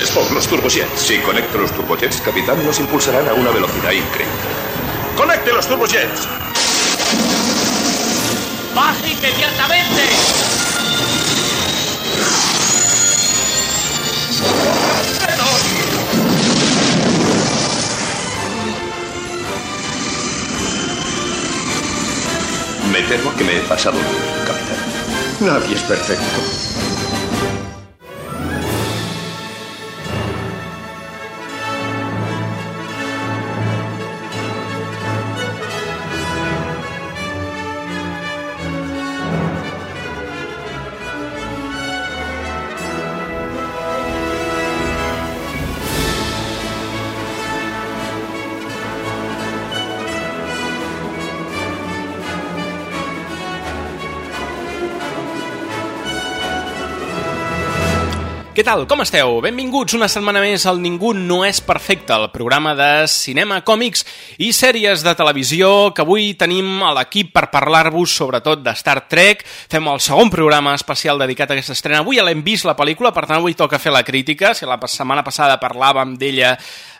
Spock, los turbojets. Si conecto los turbojets, capitán, nos impulsarán a una velocidad increíble. ¡Conecte los turbojets! ¡Baje inmediatamente! Me temo que me he pasado, capitán. Nadie es perfecto. Tal, com esteu? Benvinguts una setmana més al Ningú no és perfecte, el programa de cinema, còmics i sèries de televisió que avui tenim a l'equip per parlar-vos sobretot de Star Trek. Fem el segon programa especial dedicat a aquesta estrena. Avui ja l'hem vist la pel·lícula, per tant avui toca fer la crítica. Si la setmana passada parlàvem d'ella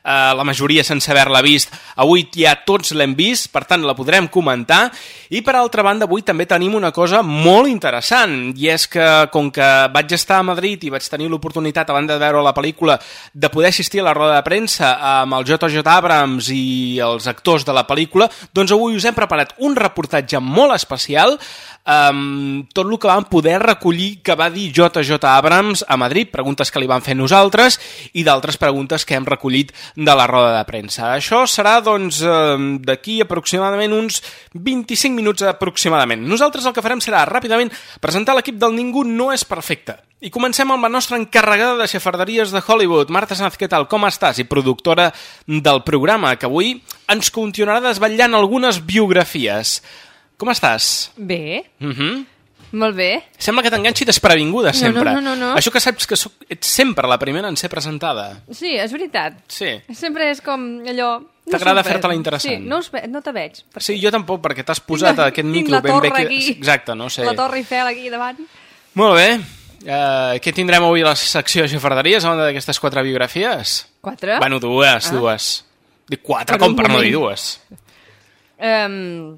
eh, la majoria sense haver-la vist. Avui ja tots l'hem vist, per tant la podrem comentar. I per altra banda, avui també tenim una cosa molt interessant, i és que com que vaig estar a Madrid i vaig tenir l'oportunitat, a banda de veure la pel·lícula, de poder assistir a la roda de premsa amb el JJ Abrams i els actors de la pel·lícula, doncs avui us hem preparat un reportatge molt especial um, tot el que vam poder recollir que va dir JJ Abrams a Madrid, preguntes que li van fer nosaltres i d'altres preguntes que hem recollit de la roda de premsa. Això serà, doncs, um, d'aquí aproximadament uns 25 minuts aproximadament. Nosaltres el que farem serà ràpidament presentar l'equip del Ningú no és perfecte. I comencem amb la nostra encarregada de xafarderies de Hollywood. Marta Sanz, què tal? Com estàs? I productora del programa, que avui ens continuarà desvetllant algunes biografies. Com estàs? Bé, Mhm. Mm molt bé. Sembla que t'enganxi desprevinguda, sempre. no, no, no, no. Això que saps que soc, ets sempre la primera en ser presentada. Sí, és veritat. Sí. Sempre és com allò... No T'agrada fer-te-la interessant. Sí, no, us ve, no te veig. Per... Sí, jo tampoc, perquè t'has posat Tinc aquest micro ben bé... aquí. Exacte, no sé. La Torre Eiffel aquí davant. Molt bé. Uh, què tindrem avui a la secció de xafarderies a banda d'aquestes quatre biografies? Quatre? Bueno, dues, Ah. dues. Dic quatre, Per com per no dir dues? Um,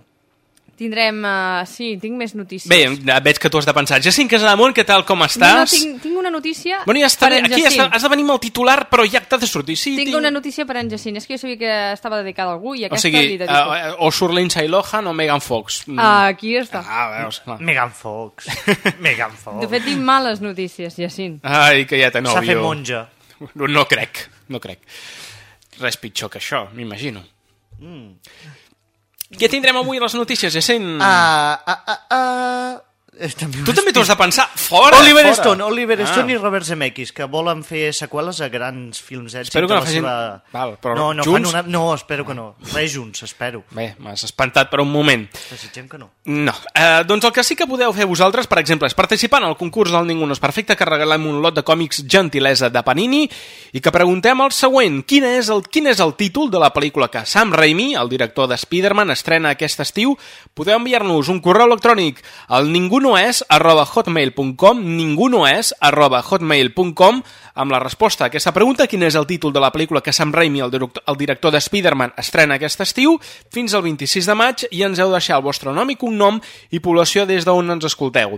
tindrem... Uh, sí, tinc més notícies. Bé, veig que tu has de pensar. Jacint Casademont, què tal, com no, no, estàs? tinc, tinc una notícia Bueno, ja està per en Aquí has de, has de venir amb el titular, però ja t'ha de sortir. Sí, Tinc una notícia per en Jacint. És que jo sabia que estava dedicada a algú i O aquesta sigui, li dedico. uh, o surt Lindsay Lohan o Megan Fox. Mm. Aquí està. Ah, veus, clar. Megan Fox. Megan Fox. De fet, tinc males notícies, Jacint. Ai, que ja té S'ha fet monja. No, no crec, no crec. Res pitjor que això, m'imagino. Mm. Què tindrem avui a les notícies, Jacint? Ah, ah, ah, ah... Eh, També tu també t'ho has de pensar. Fora, Oliver fora. Stone, Oliver Ah. Stone i Robert Zemeckis, que volen fer seqüeles a grans films d'èxit. Espero que no facin- Seva... Val, però no, no, junts? una... no, espero que no. Res junts, espero. Bé, m'has espantat per un moment. Desitgem que no. No. Eh, doncs el que sí que podeu fer vosaltres, per exemple, és participar en el concurs del Ningú no és perfecte, que regalem un lot de còmics gentilesa de Panini i que preguntem el següent. Quin és el, quin és el títol de la pel·lícula que Sam Raimi, el director de Spider-Man, estrena aquest estiu? Podeu enviar-nos un correu electrònic al ningunoes arroba hotmail.com ningunoes arroba hotmail.com amb la resposta a aquesta pregunta, quin és el títol de la pel·lícula que Sam Raimi, el director, director de Spider-Man, estrena aquest estiu, fins al 26 de maig i ens heu de deixar el vostre nom i cognom i població des d'on ens escolteu.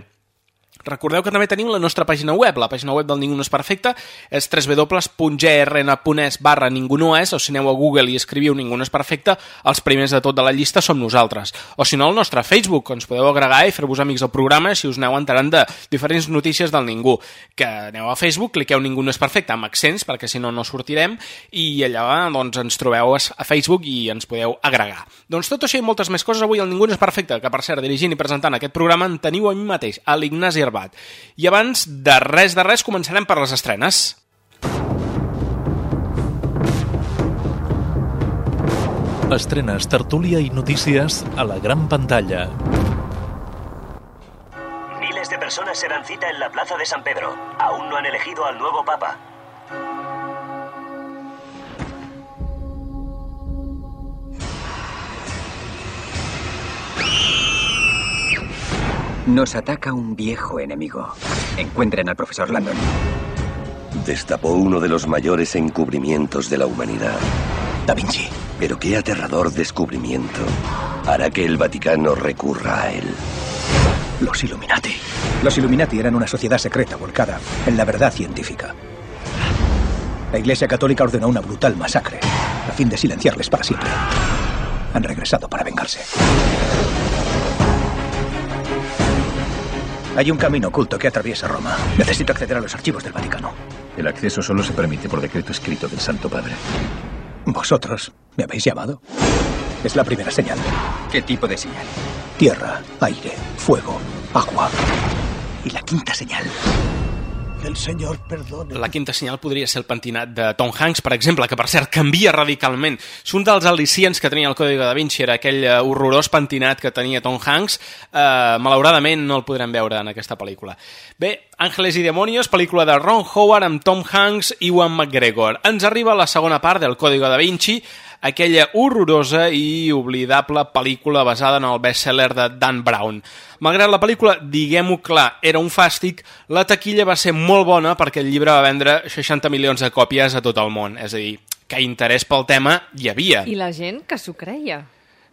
Recordeu que també tenim la nostra pàgina web. La pàgina web del Ningú no és perfecte és www.grn.es barra ningú no és, o si aneu a Google i escriviu Ningú no és perfecte, els primers de tot de la llista som nosaltres. O si no, el nostre Facebook, ens podeu agregar i fer-vos amics del programa si us aneu enterant de diferents notícies del Ningú. Que aneu a Facebook, cliqueu Ningú no és perfecte amb accents, perquè si no, no sortirem, i allà doncs, ens trobeu a Facebook i ens podeu agregar. Doncs tot això i moltes més coses avui al Ningú no és perfecte, que per cert, dirigint i presentant aquest programa en teniu a mi mateix, a l'Ignasi Herbat. I abans de res de res començarem per les estrenes. Estrenes, tertúlia i notícies a la gran pantalla. Miles de personas se dan cita en la plaza de San Pedro. Aún no han elegido al nuevo papa. Nos ataca un viejo enemigo. Encuentren al profesor Landon. destapó uno de los mayores encubrimientos de la humanidad. Da Vinci. Pero qué aterrador descubrimiento hará que el Vaticano recurra a él. Los Illuminati. Los Illuminati eran una sociedad secreta volcada en la verdad científica. La Iglesia Católica ordenó una brutal masacre a fin de silenciarles para siempre. Han regresado para vengarse. Hay un camino oculto que atraviesa Roma. Necesito acceder a los archivos del Vaticano. El acceso solo se permite por decreto escrito del Santo Padre. ¿Vosotros me habéis llamado? Es la primera señal. ¿Qué tipo de señal? Tierra, aire, fuego, agua. Y la quinta señal. El Senyor perdone. La quinta senyal podria ser el pentinat de Tom Hanks, per exemple, que per cert canvia radicalment. És un dels al·licients que tenia el Código da Vinci, era aquell eh, horrorós pentinat que tenia Tom Hanks. Eh, malauradament no el podrem veure en aquesta pel·lícula. Bé, Ángeles i Demonios, pel·lícula de Ron Howard amb Tom Hanks i Ewan McGregor. Ens arriba la segona part del Código da Vinci, aquella horrorosa i oblidable pel·lícula basada en el best-seller de Dan Brown. Malgrat la pel·lícula, diguem-ho clar, era un fàstic, la taquilla va ser molt bona perquè el llibre va vendre 60 milions de còpies a tot el món. És a dir, que interès pel tema hi havia. I la gent que s'ho creia.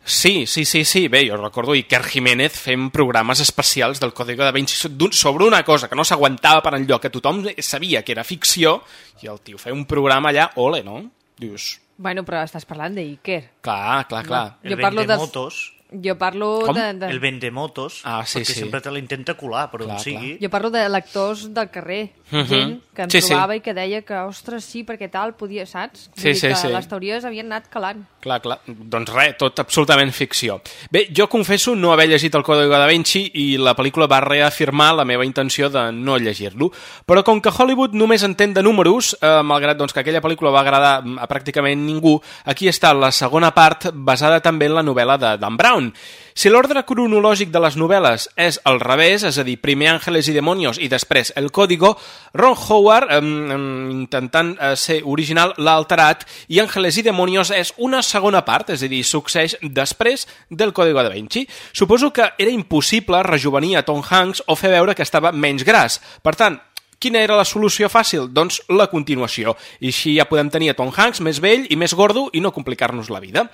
Sí, sí, sí, sí. Bé, jo recordo Iker Jiménez fent programes especials del Código da Vinci sobre una cosa que no s'aguantava per enlloc, que tothom sabia que era ficció, i el tio feia un programa allà, ole, no? Dius, Bueno, però estàs parlant d'Iker. clar, clar, clar. El Jo parlo dels- Vendemotos. Jo parlo Com? de, de... El vendemotos, Ah, sí, perquè sí. sempre te l'intenta colar, però Clar, on sigui. Jo parlo de lectors del carrer, Mhm. gent que em Sí, sí. trobava i que deia que, ostres, sí, perquè tal, podia, saps? Vull Sí, dir sí, que sí. les teories havien anat calant. Clar, clar. Doncs res, tot absolutament ficció. Bé, jo confesso no haver llegit el Código da Vinci i la pel·lícula va reafirmar la meva intenció de no llegir-lo. Però com que Hollywood només entén de números, eh, malgrat doncs, que aquella pel·lícula va agradar a pràcticament ningú, aquí està la segona part basada també en la novel·la de Dan Brown. Si l'ordre cronològic de les novel·les és al revés, és a dir, primer Ángeles i Demonios i després El Código, Ron Howard, eh, intentant ser original, l'ha alterat i Ángeles i Demonios és una segona part, és a dir, succeeix després del Código da Vinci. Suposo que era impossible rejuvenir a Tom Hanks o fer veure que estava menys gras. Per tant, Quina era la solució fàcil? Doncs la continuació. I així ja podem tenir a Tom Hanks més vell i més gordo i no complicar-nos la vida.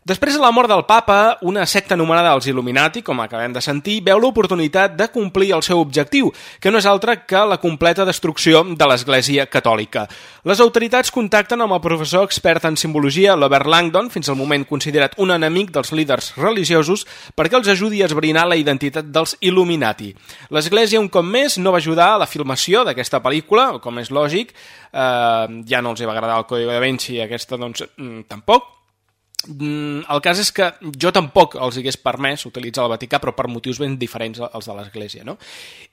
Després de la mort del papa, una secta anomenada els Illuminati, com acabem de sentir, veu l'oportunitat de complir el seu objectiu, que no és altre que la completa destrucció de l'Església Catòlica. Les autoritats contacten amb el professor expert en simbologia Robert Langdon, fins al moment considerat un enemic dels líders religiosos, perquè els ajudi a esbrinar la identitat dels Illuminati. L'Església, un cop més, no va ajudar a la filmació d'aquesta pel·lícula, com és lògic, eh, ja no els va agradar el Código da Vinci aquesta, doncs, mm, tampoc, el cas és que jo tampoc els hagués permès utilitzar el Vaticà, però per motius ben diferents als de l'Església, no?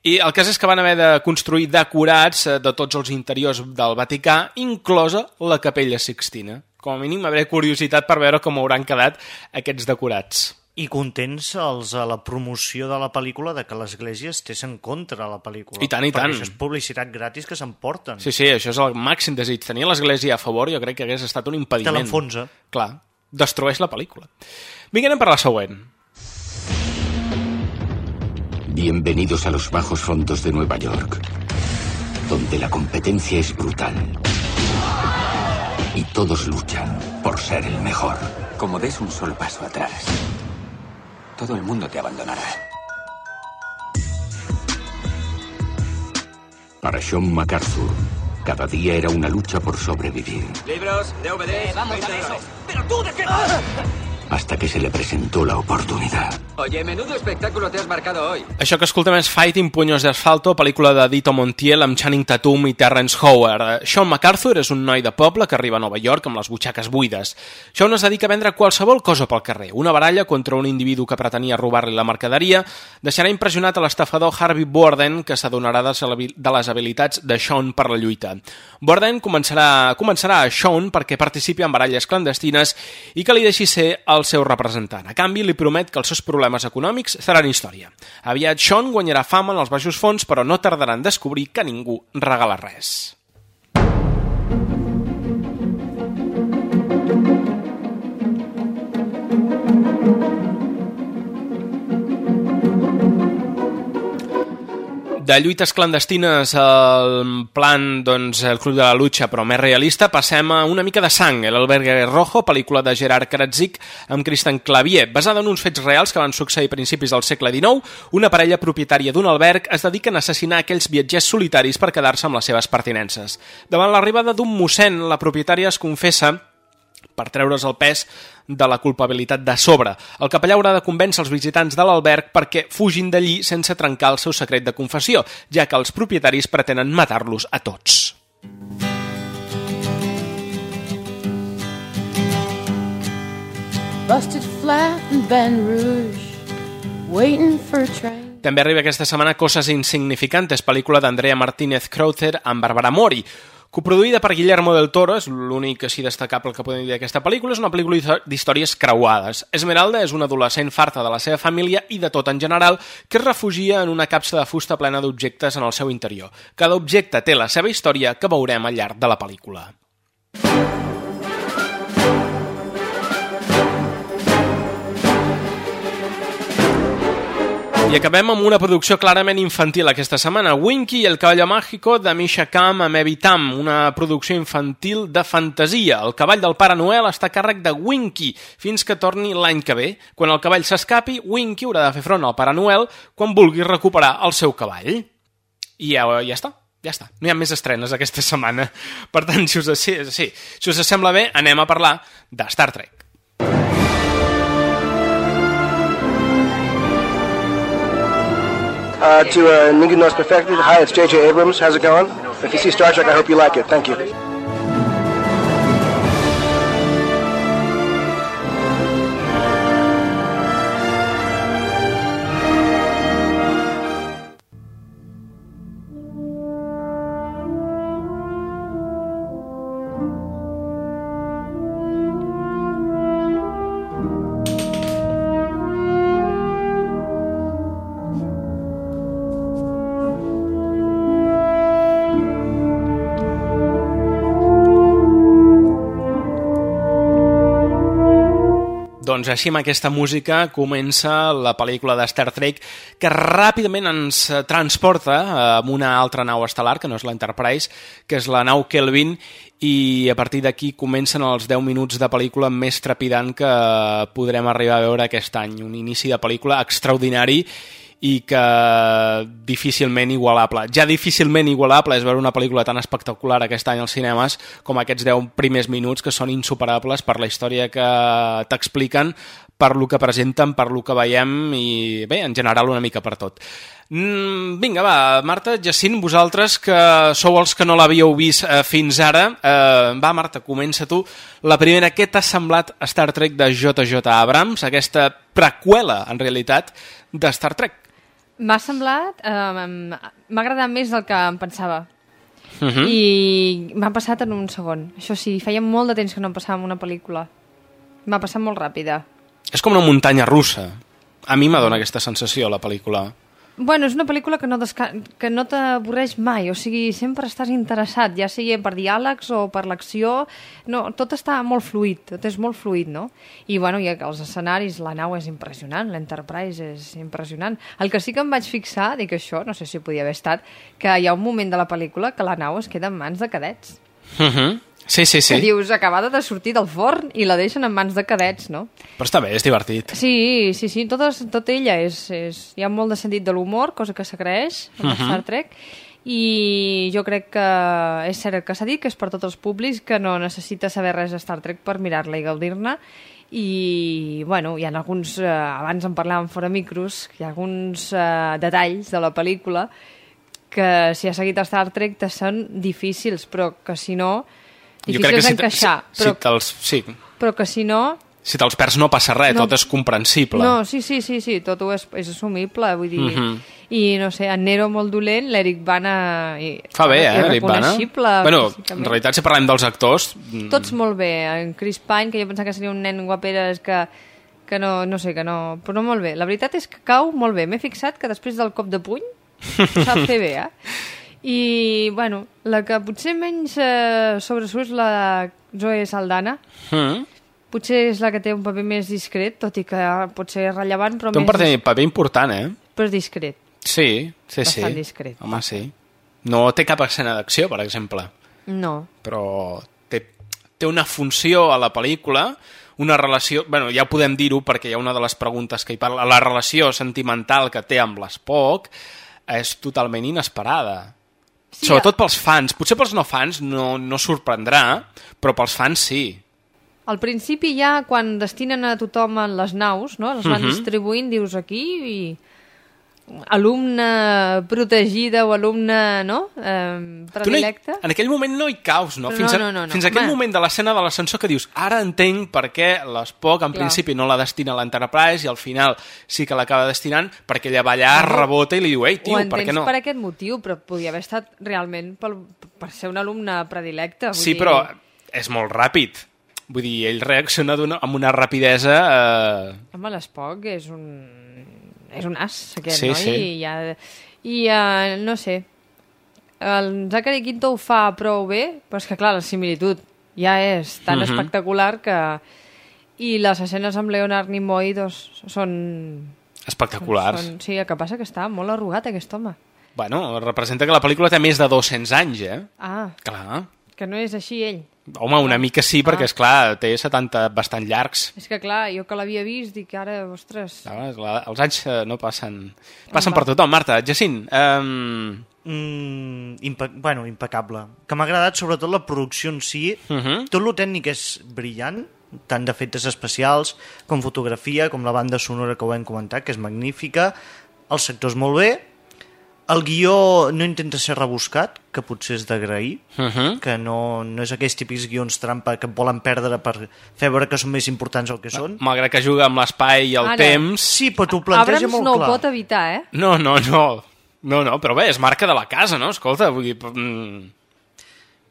I el cas és que van haver de construir decorats eh, de tots els interiors del Vaticà, inclosa la capella Sixtina. Com a mínim, hauré curiositat per veure com hauran quedat aquests decorats. I contents els a la promoció de la pel·lícula de que l'Església estés en contra de la pel·lícula. I tant, i tant. Això és publicitat gratis que s'emporten. Sí, sí, això és el màxim desig. Tenir l'Església a favor jo crec que hagués estat un impediment. Te l'enfonsa. Clar, destrueix la pel·lícula. Vinga, anem per la següent. Bienvenidos a los bajos fondos de Nueva York, donde la competencia es brutal. Y todos luchan por ser el mejor. Como des un solo paso atrás, todo el mundo te abandonará. Para Sean MacArthur, cada día era una lucha por sobrevivir, Libros, DVDs, vamos a eso. Pero tú de qué hasta que se le presentó la oportunidad. Oye, menudo espectáculo te has marcado hoy. Això que escoltem és Fighting Puños de Asfalto, pel·lícula de Dito Montiel amb Channing Tatum i Terrence Howard. Eh, Sean MacArthur és un noi de poble que arriba a Nova York amb les butxaques buides. Sean es dedica a vendre qualsevol cosa pel carrer. Una baralla contra un individu que pretenia robar-li la mercaderia deixarà impressionat a l'estafador Harvey Borden, que s'adonarà de les habi- de les habilitats de Sean per la lluita. Borden començarà, començarà a Sean perquè participi en baralles clandestines i que li deixi ser el seu representant. A canvi, li promet que els seus problemes econòmics seran història. Aviat Sean guanyarà fama en els baixos fons, però no tardarà en descobrir que ningú regala res. De lluites clandestines al plan, doncs, el Club de la Lucha, però més realista, passem a una mica de sang, El Albergue Rojo, pel·lícula de Gerard Karatzik amb Christian Clavier, basada en uns fets reals que van succeir a principis del segle XIX. Una parella propietària d'un alberg es dediquen a assassinar aquells viatgers solitaris per quedar-se amb les seves pertinences. Davant l'arribada d'un mossèn, la propietària es confessa per treure's el pes de la culpabilitat de sobre. El capellà haurà de convèncer els visitants de l'alberg perquè fugin d'allí sense trencar el seu secret de confessió, ja que els propietaris pretenen matar-los a tots. Busted flat in Baton Rouge, waiting for a train. També arriba aquesta setmana Coses insignificantes, pel·lícula d'Andrea Martínez Crowther amb Barbara Mori. Coproduïda per Guillermo del Toro, és l'únic així destacable que podem dir d'aquesta pel·lícula, és una pel·lícula d'històries creuades. Esmeralda és una adolescent farta de la seva família i de tot en general que es refugia en una capsa de fusta plena d'objectes en el seu interior. Cada objecte té la seva història que veurem al llarg de la pel·lícula. I acabem amb una producció clarament infantil aquesta setmana. Winky i el cavall màgico de Misha Kam amb Evi Tam, una producció infantil de fantasia. El cavall del Pare Noel està a càrrec de Winky fins que torni l'any que ve. Quan el cavall s'escapi, Winky haurà de fer front al Pare Noel quan vulgui recuperar el seu cavall. I ja, ja està. Ja està, no hi ha més estrenes aquesta setmana. Per tant, si us, sí, sí, si us sembla bé, anem a parlar de Star Trek. Uh, to uh, Ningu Knows Perfected, hi, it's J.J. Abrams. How's it going? If you see Star Trek, I hope you like it. Thank you. Doncs així amb aquesta música comença la pel·lícula de Star Trek que ràpidament ens transporta a una altra nau estel·lar, que no és l'Enterprise, que és la nau Kelvin, i a partir d'aquí comencen els 10 minuts de pel·lícula més trepidant que podrem arribar a veure aquest any. Un inici de pel·lícula extraordinari i que difícilment igualable. Ja difícilment igualable és veure una pel·lícula tan espectacular aquest any als cinemes com aquests 10 primers minuts que són insuperables per la història que t'expliquen, per lo que presenten, per lo que veiem i bé, en general una mica per tot. Mm, vinga, va, Marta, Jacint, vosaltres que sou els que no l'havíeu vist eh, fins ara, eh, va, Marta, comença tu. La primera, què t'ha semblat Star Trek de J.J. Abrams, aquesta preqüela, en realitat, de Star Trek? M'ha semblat... Eh, m'ha agradat més del que em pensava. Uh -huh. I m'ha passat en un segon. Això sí, feia molt de temps que no em passava en una pel·lícula. M'ha passat molt ràpida. És com una muntanya russa. A mi m'adona aquesta sensació, la pel·lícula. Bueno, és una pel·lícula que no, que no t'avorreix mai, o sigui, sempre estàs interessat, ja sigui per diàlegs o per l'acció, no, tot està molt fluid, tot és molt fluid, no? I, bueno, i els escenaris, la nau és impressionant, l'Enterprise és impressionant. El que sí que em vaig fixar, dic això, no sé si podia haver estat, que hi ha un moment de la pel·lícula que la nau es queda en mans de cadets. Uh -huh. Sí, sí, sí. Que dius, acabada de sortir del forn i la deixen en mans de cadets, no? Però està bé, és divertit. Sí, sí, sí, tot, tot ella és, és... Hi ha molt de sentit de l'humor, cosa que s'agraeix en uh -huh. Star Trek, i jo crec que és cert que s'ha dit que és per tots els públics que no necessita saber res de Star Trek per mirar-la i gaudir-ne i bueno, hi ha alguns, eh, abans en parlàvem fora micros, hi ha alguns eh, detalls de la pel·lícula que si has seguit Star Trek te són difícils, però que si no difícils d'encaixar. Si, però, si te'ls... Sí. Però que si no... Si te'ls perds no passa res, no, tot és comprensible. No, sí, sí, sí, sí tot ho és, és assumible, vull dir... Uh -huh. I, no sé, en Nero molt dolent, l'Eric Bana... I, Fa bé, eh, Eric Bana? Bueno, en realitat, si parlem dels actors... Tots molt bé. En Chris Pine, que jo pensava que seria un nen guaperes que que no, no sé, que no... Però molt bé. La veritat és que cau molt bé. M'he fixat que després del cop de puny sap fer bé, eh? I, bueno, la que potser menys eh, sobresurt és la Zoe Saldana. Mm. Potser és la que té un paper més discret, tot i que pot ser rellevant, però té un més... paper, paper important, eh? Però és discret. Sí, sí, sí. Bastant discret. Home, sí. No té cap escena d'acció, per exemple, No. però té, té una funció a la pel·lícula, una relació... bueno, ja podem dir-ho perquè hi ha una de les preguntes que hi parla. La relació sentimental que té amb l'Spock és totalment inesperada. Sí, Sobretot pels fans. Potser pels no fans no, no sorprendrà, però pels fans sí. Al principi ja, quan destinen a tothom en les naus, no? les van Mhm. distribuint, dius aquí, i alumne protegida o alumne no? eh, Tu no hi, predilecte. en aquell moment no hi caus, no? No, Fins, a, no, no, no. fins a aquell Home. moment de l'escena de l'ascensor que dius ara entenc per què l'Spock en Clar. principi no la destina a l'Enterprise i al final sí que l'acaba destinant perquè ella va allà, No. rebota i li diu ei, tio, per què no? per aquest motiu, però podia haver estat realment pel, per ser un alumne predilecte. Vull Sí, dir... però és molt ràpid. Vull dir, ell reacciona una, amb una rapidesa... Eh... Home, l'Espoc és un... és un as, aquest Sí, noi, sí. i ja... I, uh, no sé, el Zachary Quinto ho fa prou bé, però és que, clar, la similitud ja és tan Mhm. espectacular que... I les escenes amb Leonard Nimoy doncs, són... Espectaculars. Són, sí, el que passa que està molt arrugat, aquest home. Bueno, representa que la pel·lícula té més de 200 anys, eh? Ah, Clar. que no és així ell. Home, una mica sí, perquè, és clar, té 70 bastant llargs. És que, clar, jo que l'havia vist, dic ara, ostres... Ah, la, els anys eh, no passen... Passen per tothom. Marta, Jacint, um... Mm, impe bueno, impecable. Que m'ha agradat sobretot la producció en si. Uh -huh. Tot lo tècnic és brillant, tant d'efectes especials com fotografia, com la banda sonora que ho hem comentat, que és magnífica. El sector és molt bé. El guió no intenta ser rebuscat, que potser és d'agrair, Uh -huh. que no, no és aquells típics guions trampa que volen perdre per fer veure que són més importants del que són. Malgrat que juga amb l'espai i el Ara. temps... Sí, però t'ho planteja Abrams molt no clar. ho pot evitar, eh? No, no, no. No, no, però bé, és marca de la casa, no? Escolta, vull dir... mm,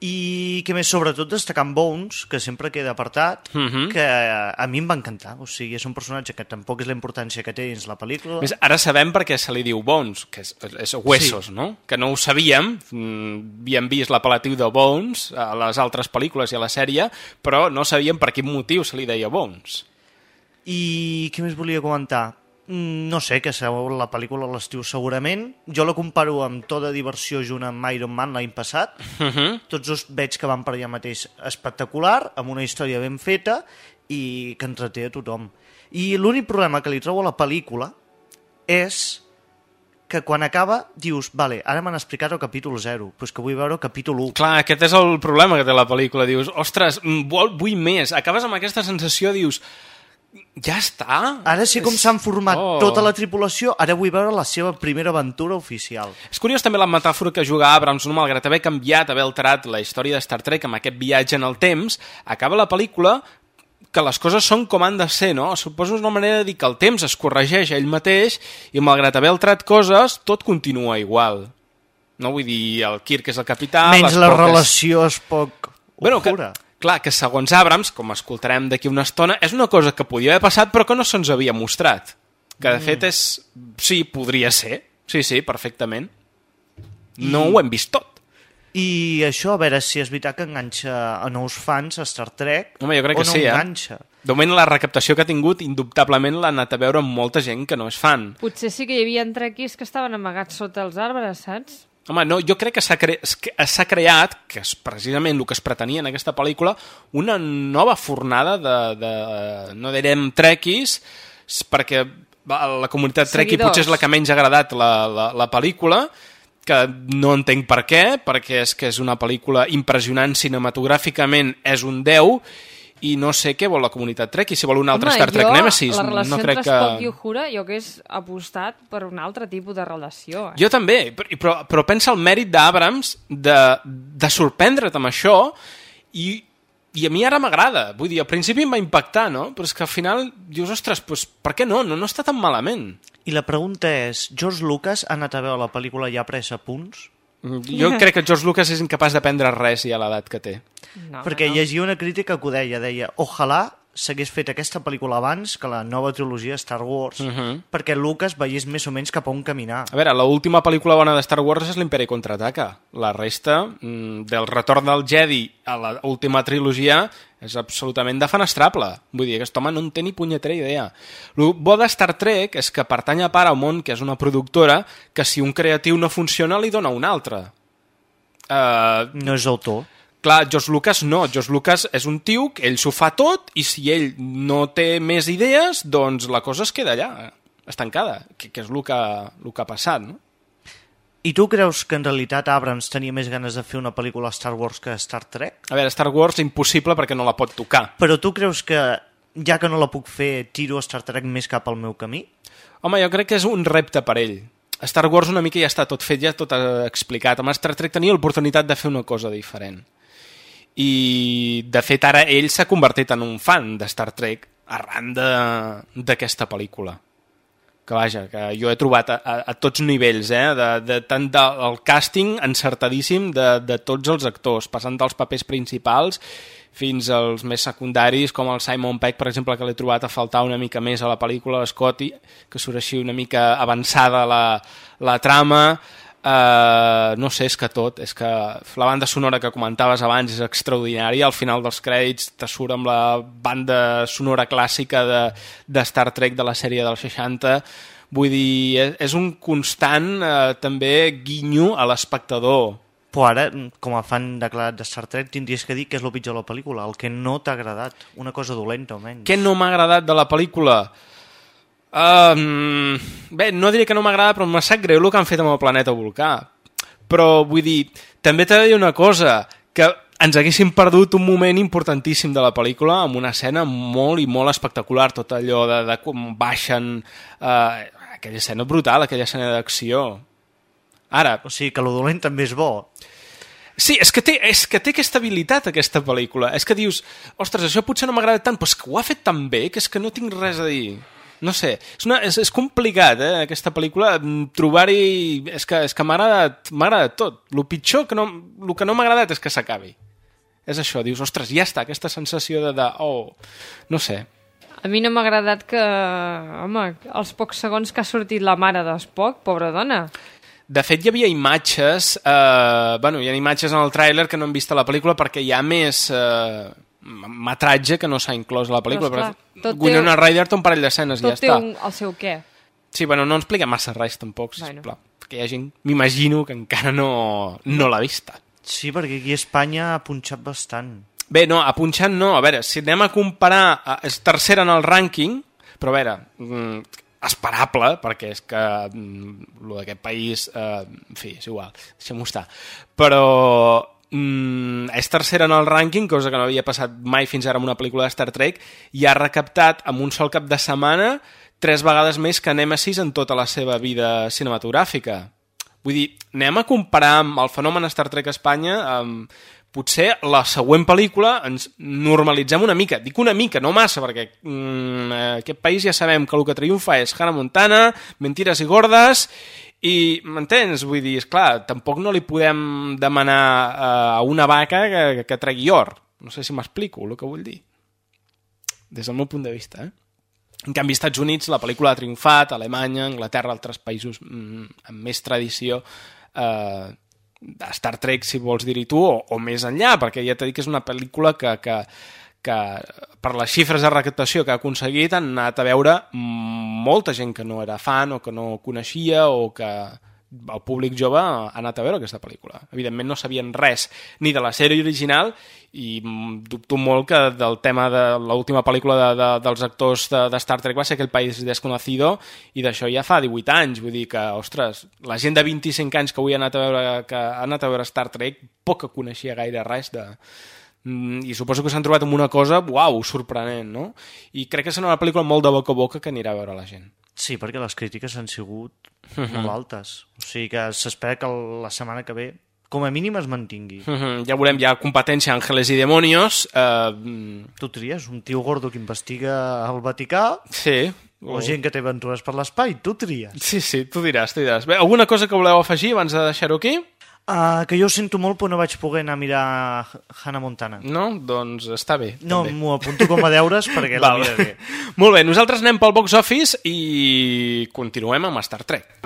I que més, sobretot destacant Bones, que sempre queda apartat, Mhm. que a mi em va encantar. O sigui, és un personatge que tampoc és la importància que té dins la pel·lícula. Més, ara sabem per què se li diu Bones, que és, és huesos, Sí. no? Que no ho sabíem, mm, havíem vist l'apel·latiu de Bones a les altres pel·lícules i a la sèrie, però no sabíem per quin motiu se li deia Bones. I què més volia comentar? Mm, No sé, que sabeu la pel·lícula a l'estiu segurament. Jo la comparo amb tota diversió junt amb Iron Man l'any passat. Uh -huh. Tots dos veig que van per allà mateix espectacular, amb una història ben feta i que entreté a tothom. I l'únic problema que li trobo a la pel·lícula és que quan acaba dius, vale, ara m'han explicat el capítol 0, però és que vull veure el capítol 1. Clar, aquest és el problema que té la pel·lícula. Dius, ostres, mm, vol, vull més. Acabes amb aquesta sensació, dius, ja està? Ara sí com s'han format Oh. tota la tripulació, ara vull veure la seva primera aventura oficial. És curiós també la metàfora que juga Abrams, no? malgrat haver canviat, haver alterat la història de Star Trek amb aquest viatge en el temps, acaba la pel·lícula que les coses són com han de ser, no? Suposo és una manera de dir que el temps es corregeix ell mateix i malgrat haver alterat coses, tot continua igual. No vull dir, el Kirk és el capità... Menys la és- relació es poc Bueno, que. Clar, que segons Abrams, com escoltarem d'aquí una estona, és una cosa que podia haver passat però que no se'ns havia mostrat. Que de Mm. fet és... Sí, podria ser. Sí, sí, perfectament. No I- ho hem vist tot. I això, a veure si és veritat que enganxa a nous fans a Star Trek Home, jo crec o que no sí, eh? enganxa. De moment la recaptació que ha tingut, indubtablement l'ha anat a veure amb molta gent que no és fan. Potser sí que hi havia trequis que estaven amagats sota els arbres, saps? Home, no, jo crec que s'ha cre creat, que és precisament el que es pretenia en aquesta pel·lícula, una nova fornada de, de no direm trequis, perquè la comunitat trequi potser és la que menys ha agradat la, la, la pel·lícula, que no entenc per què, perquè és que és una pel·lícula impressionant cinematogràficament, és un 10, i no sé què vol la comunitat Trek, i si vol un altre Home, Star Trek jo, Nemesis, la relació no crec entre que... Spock i Uhura jo hagués apostat per un altre tipus de relació. Eh? Jo també, però, però, pensa el mèrit d'Abrams de, de sorprendre't amb això i, i a mi ara m'agrada. Vull dir, al principi em va impactar, no? Però és que al final dius, ostres, doncs, per què no? no? No està tan malament. I la pregunta és, George Lucas ha anat a veure la pel·lícula ja presa a punts? Jo crec que George Lucas és incapaç d'aprendre res ja a l'edat que té. No, Perquè llegia una crítica que ho deia, deia, ojalà s'hagués fet aquesta pel·lícula abans que la nova trilogia Star Wars, Uh -huh. perquè Lucas veiés més o menys cap a on caminar. A veure, l'última pel·lícula bona de Star Wars és l'Imperi Contraataca. La resta, mm, del retorn del Jedi a la última trilogia, és absolutament defenestrable. Vull dir, aquest home no en té ni punyetera idea. El bo de Star Trek és que pertany a Paramount, que és una productora, que si un creatiu no funciona, li dona un altre. Uh, no és autor. Clar, George Lucas no. George Lucas és un tio que ell s'ho fa tot i si ell no té més idees, doncs la cosa es queda allà, estancada, que, que és el que, el que ha passat, no? I tu creus que en realitat Abrams tenia més ganes de fer una pel·lícula Star Wars que Star Trek? A veure, Star Wars impossible perquè no la pot tocar. Però tu creus que, ja que no la puc fer, tiro Star Trek més cap al meu camí? Home, jo crec que és un repte per ell. Star Wars una mica ja està tot fet, ja tot explicat. Amb Star Trek tenia l'oportunitat de fer una cosa diferent. I, de fet, ara ell s'ha convertit en un fan de Star Trek arran d'aquesta pel·lícula que vaja, que jo he trobat a, a, a tots nivells, eh? de, de, tant del càsting encertadíssim de, de tots els actors, passant dels papers principals fins als més secundaris, com el Simon Pegg, per exemple, que l'he trobat a faltar una mica més a la pel·lícula, l'Scotty, que surt així una mica avançada la, la trama, Uh, no sé, és que tot, és que la banda sonora que comentaves abans és extraordinària, al final dels crèdits te surt amb la banda sonora clàssica de, de Star Trek de la sèrie dels 60, vull dir, és, és un constant uh, també guinyo a l'espectador. Però ara, com a fan declarat de Star Trek, tindries que dir que és el pitjor de la pel·lícula, el que no t'ha agradat, una cosa dolenta almenys. Què no m'ha agradat de la pel·lícula? Um, bé, no diré que no m'agrada, però me sap greu el que han fet amb el planeta Volcà. Però vull dir, també t'he de dir una cosa, que ens haguéssim perdut un moment importantíssim de la pel·lícula amb una escena molt i molt espectacular, tot allò de, de com baixen... Uh, aquella escena brutal, aquella escena d'acció. Ara... O sigui, que lo dolent també és bo. Sí, és que, té, és que té aquesta habilitat, aquesta pel·lícula. És que dius, ostres, això potser no m'agrada tant, però és que ho ha fet tan bé que és que no tinc res a dir. No sé, és, una, és, és complicat, eh, aquesta pel·lícula, trobar-hi... És que, és que m'ha agradat, agradat tot. El pitjor, que no, el que no m'ha agradat és que s'acabi. És això, dius, ostres, ja està, aquesta sensació de, de oh, no sé. A mi no m'ha agradat que, home, els pocs segons que ha sortit la mare d'Espoc, pobra dona. De fet, hi havia imatges, eh, bueno, hi ha imatges en el tràiler que no hem vist a la pel·lícula perquè hi ha més... Eh, metratge que no s'ha inclòs a la pel·lícula. Però, però Winona té... Ryder té un parell d'escenes i ja està. Tot té un, el seu què. Sí, bueno, no explica massa res tampoc, sisplau. Bueno. Perquè hi ha gent, m'imagino, que encara no, no l'ha vista. Sí, perquè aquí a Espanya ha punxat bastant. Bé, no, ha punxat no. A veure, si anem a comparar, és tercera en el rànquing, però a veure, mm, esperable, perquè és que mm, el d'aquest país, eh, en fi, és igual, deixem-ho estar. Però mm, és tercera en el rànquing, cosa que no havia passat mai fins ara amb una pel·lícula de Star Trek, i ha recaptat amb un sol cap de setmana tres vegades més que Nemesis en tota la seva vida cinematogràfica. Vull dir, anem a comparar amb el fenomen Star Trek Espanya amb potser la següent pel·lícula ens normalitzem una mica. Dic una mica, no massa, perquè mm, aquest país ja sabem que el que triomfa és Hannah Montana, Mentires i Gordes, i m'entens? Vull dir, és clar, tampoc no li podem demanar uh, a una vaca que, que tregui or. No sé si m'explico el que vull dir. Des del meu punt de vista, eh? En canvi, als Estats Units la pel·lícula ha triomfat, Alemanya, Anglaterra, altres països mm, amb més tradició eh, de Star Trek, si vols dir-hi tu, o, o més enllà, perquè ja t'he dit que és una pel·lícula que, que, que per les xifres de recaptació que ha aconseguit han anat a veure molta gent que no era fan o que no coneixia o que el públic jove ha anat a veure aquesta pel·lícula. Evidentment no sabien res ni de la sèrie original i dubto molt que del tema de l'última pel·lícula de, de, dels actors de, de Star Trek va ser aquell país desconocido i d'això ja fa 18 anys. Vull dir que, ostres, la gent de 25 anys que avui ha anat a veure, que ha anat a veure Star Trek poc que coneixia gaire res de, i suposo que s'han trobat amb una cosa, uau, sorprenent, no? I crec que serà una pel·lícula molt de boca a boca que anirà a veure la gent. Sí, perquè les crítiques han sigut uh -huh. molt altes. O sigui que s'espera que la setmana que ve com a mínim es mantingui. Uh -huh. Ja veurem, ja competència Ángeles i Demonios. Uh... Tu tries un tio gordo que investiga el Vaticà sí, o, o gent que té aventures per l'espai, tu tries. Sí, sí, tu diràs, tu diràs. Bé, alguna cosa que voleu afegir abans de deixar-ho aquí? Uh, que jo ho sento molt, però no vaig poder anar a mirar Hannah Montana. No? Doncs està bé. No, també. m'ho apunto com a deures perquè la Val. miraré. Molt bé, nosaltres anem pel box office i continuem amb Star Trek.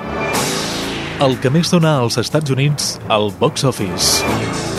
El que més dona als Estats Units al box office.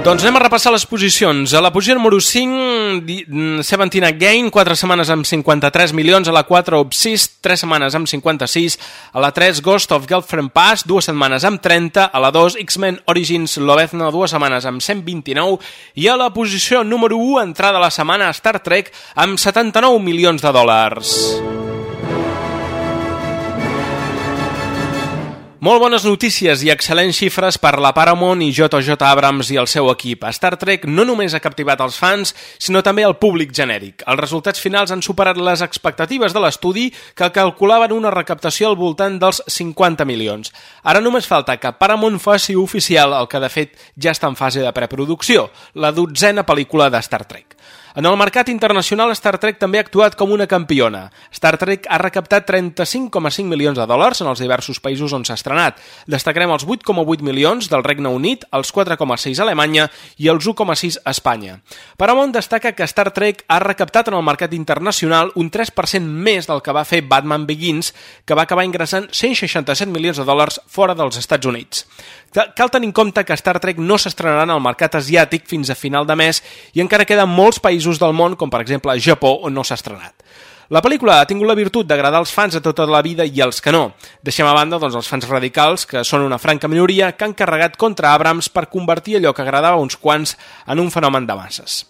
Doncs anem a repassar les posicions. A la posició número 5, di- mm, Seventeen Again, 4 setmanes amb 53 milions. A la 4, Obsessed, 3 setmanes amb 56. A la 3, Ghost of Girlfriend Pass, 2 setmanes amb 30. A la 2, X-Men Origins Lovethno, 2 setmanes amb 129. I a la posició número 1, entrada a la setmana, Star Trek, amb 79 milions de dòlars. Molt bones notícies i excel·lents xifres per la Paramount i JJ Abrams i el seu equip. Star Trek no només ha captivat els fans, sinó també el públic genèric. Els resultats finals han superat les expectatives de l'estudi que calculaven una recaptació al voltant dels 50 milions. Ara només falta que Paramount faci oficial el que de fet ja està en fase de preproducció, la dotzena pel·lícula de Star Trek. En el mercat internacional, Star Trek també ha actuat com una campiona. Star Trek ha recaptat 35,5 milions de dòlars en els diversos països on s'ha estrenat. Destacarem els 8,8 milions del Regne Unit, els 4,6 a Alemanya i els 1,6 a Espanya. Paramount destaca que Star Trek ha recaptat en el mercat internacional un 3% més del que va fer Batman Begins, que va acabar ingressant 167 milions de dòlars fora dels Estats Units. Cal tenir en compte que Star Trek no s'estrenarà en el mercat asiàtic fins a final de mes i encara queden molts països del món, com per exemple Japó, on no s'ha estrenat. La pel·lícula ha tingut la virtut d'agradar als fans de tota la vida i als que no. Deixem a banda doncs, els fans radicals, que són una franca minoria, que han carregat contra Abrams per convertir allò que agradava uns quants en un fenomen de masses.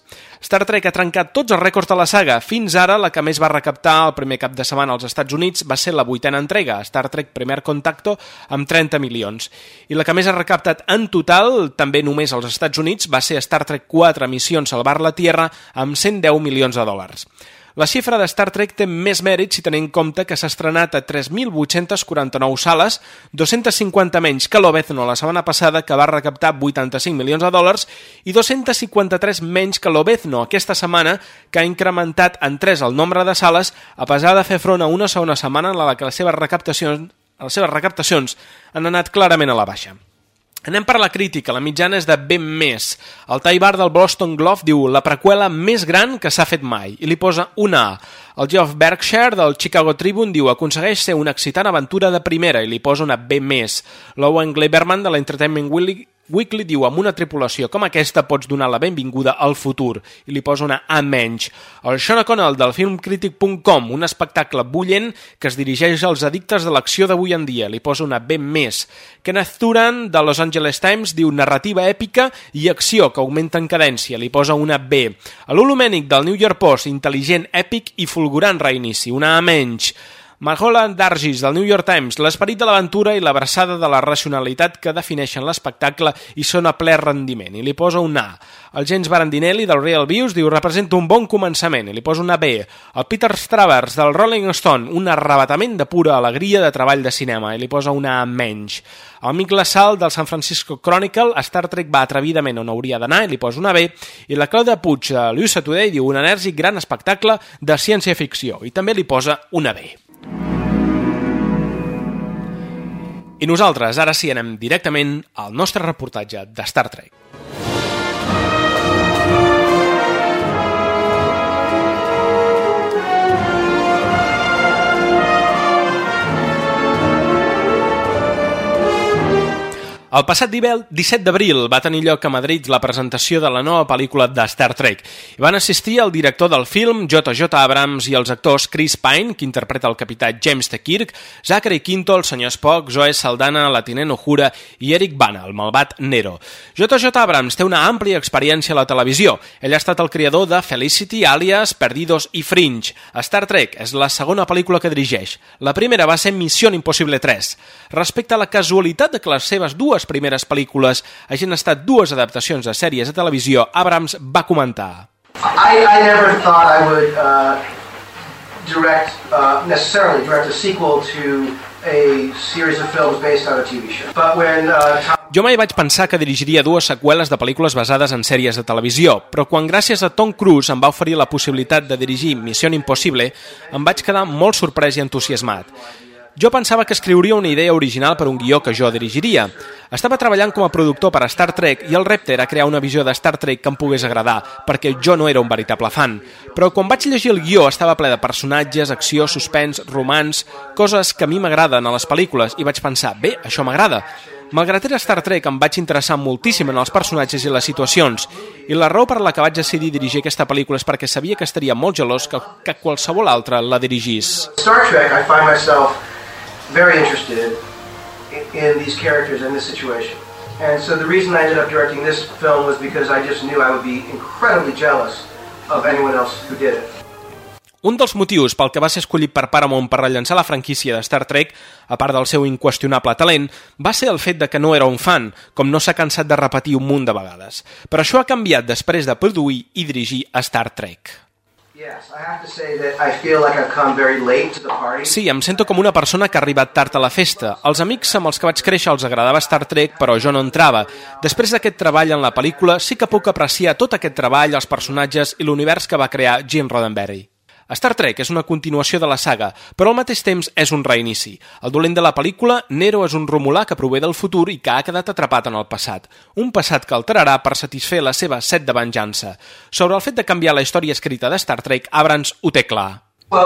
Star Trek ha trencat tots els rècords de la saga. Fins ara, la que més va recaptar el primer cap de setmana als Estats Units va ser la vuitena entrega, Star Trek Primer Contacto, amb 30 milions. I la que més ha recaptat en total, també només als Estats Units, va ser Star Trek 4 Missió Salvar la Tierra, amb 110 milions de dòlars. La xifra de Star Trek té més mèrit si tenim en compte que s'ha estrenat a 3.849 sales, 250 menys que l'Obezno la setmana passada, que va recaptar 85 milions de dòlars, i 253 menys que l'Obezno aquesta setmana, que ha incrementat en 3 el nombre de sales, a pesar de fer front a una segona setmana en la que les seves recaptacions, les seves recaptacions han anat clarament a la baixa. Anem per la crítica, la mitjana és de ben més. El Taibar del Boston Globe diu la preqüela més gran que s'ha fet mai i li posa una A. El Geoff Berkshire del Chicago Tribune diu aconsegueix ser una excitant aventura de primera i li posa una B més. L'Owen Gleiberman de l'Entertainment Weekly Weekly diu amb una tripulació com aquesta pots donar la benvinguda al futur i li posa una A menys. El Sean O'Connell del filmcritic.com, un espectacle bullent que es dirigeix als addictes de l'acció d'avui en dia, li posa una B més. Kenneth Turan de Los Angeles Times diu narrativa èpica i acció que augmenta en cadència, li posa una B. L'Olomènic del New York Post, intel·ligent, èpic i fulgurant reinici, una A menys. Margolan Dargis, del New York Times, l'esperit de l'aventura i l'abraçada de la racionalitat que defineixen l'espectacle i són a ple rendiment, i li posa un A. El James Barandinelli, del Real Views, diu representa un bon començament, i li posa una B. El Peter Stravers, del Rolling Stone, un arrebatament de pura alegria de treball de cinema, i li posa una A menys. El Mick LaSalle, del San Francisco Chronicle, Star Trek va atrevidament on hauria d'anar, i li posa una B. I la Clàudia Puig, de l'USA Today, diu un enèrgic gran espectacle de ciència-ficció, i també li posa una B. I nosaltres ara sí anem directament al nostre reportatge de Star Trek. El passat 17 d'abril va tenir lloc a Madrid la presentació de la nova pel·lícula de Star Trek. Hi van assistir el director del film, J.J. Abrams, i els actors Chris Pine, que interpreta el capità James T. Kirk, Zachary Quinto, el senyor Spock, Zoe Saldana, la tinent Uhura i Eric Bana, el malvat Nero. J.J. Abrams té una àmplia experiència a la televisió. Ell ha estat el creador de Felicity, Alias, Perdidos i Fringe. Star Trek és la segona pel·lícula que dirigeix. La primera va ser Missió Impossible 3. Respecte a la casualitat de que les seves dues primeres pel·lícules hagin estat dues adaptacions de sèries de televisió, Abrams va comentar. I, I never thought I would uh, direct, uh, necessarily direct a sequel to a series of films based on a TV show. But when uh, Tom Jo mai vaig pensar que dirigiria dues seqüeles de pel·lícules basades en sèries de televisió, però quan gràcies a Tom Cruise em va oferir la possibilitat de dirigir Missió Impossible, em vaig quedar molt sorprès i entusiasmat. Jo pensava que escriuria una idea original per un guió que jo dirigiria. Estava treballant com a productor per a Star Trek i el repte era crear una visió de Star Trek que em pogués agradar, perquè jo no era un veritable fan. Però quan vaig llegir el guió estava ple de personatges, acció, suspens, romans, coses que a mi m'agraden a les pel·lícules i vaig pensar, bé, això m'agrada. Malgrat era Star Trek, em vaig interessar moltíssim en els personatges i les situacions, i la raó per la que vaig decidir dirigir aquesta pel·lícula és perquè sabia que estaria molt gelós que, que qualsevol altre la dirigís. Star Trek, I find myself very interested in, in these characters and this situation. And so the reason I ended up directing this film was because I just knew I would be incredibly jealous of anyone else who did it. Un dels motius pel que va ser escollit per Paramount per rellençar la franquícia de Star Trek, a part del seu inqüestionable talent, va ser el fet de que no era un fan, com no s'ha cansat de repetir un munt de vegades. Però això ha canviat després de produir i dirigir Star Trek. Sí, em sento com una persona que ha arribat tard a la festa. Els amics amb els que vaig créixer els agradava Star Trek, però jo no entrava. Després d'aquest treball en la pel·lícula, sí que puc apreciar tot aquest treball, els personatges i l'univers que va crear Gene Roddenberry. Star Trek és una continuació de la saga, però al mateix temps és un reinici. El dolent de la pel·lícula, Nero és un romulà que prové del futur i que ha quedat atrapat en el passat. Un passat que alterarà per satisfer la seva set de venjança. Sobre el fet de canviar la història escrita de Star Trek, Abrams ho té clar. Uh.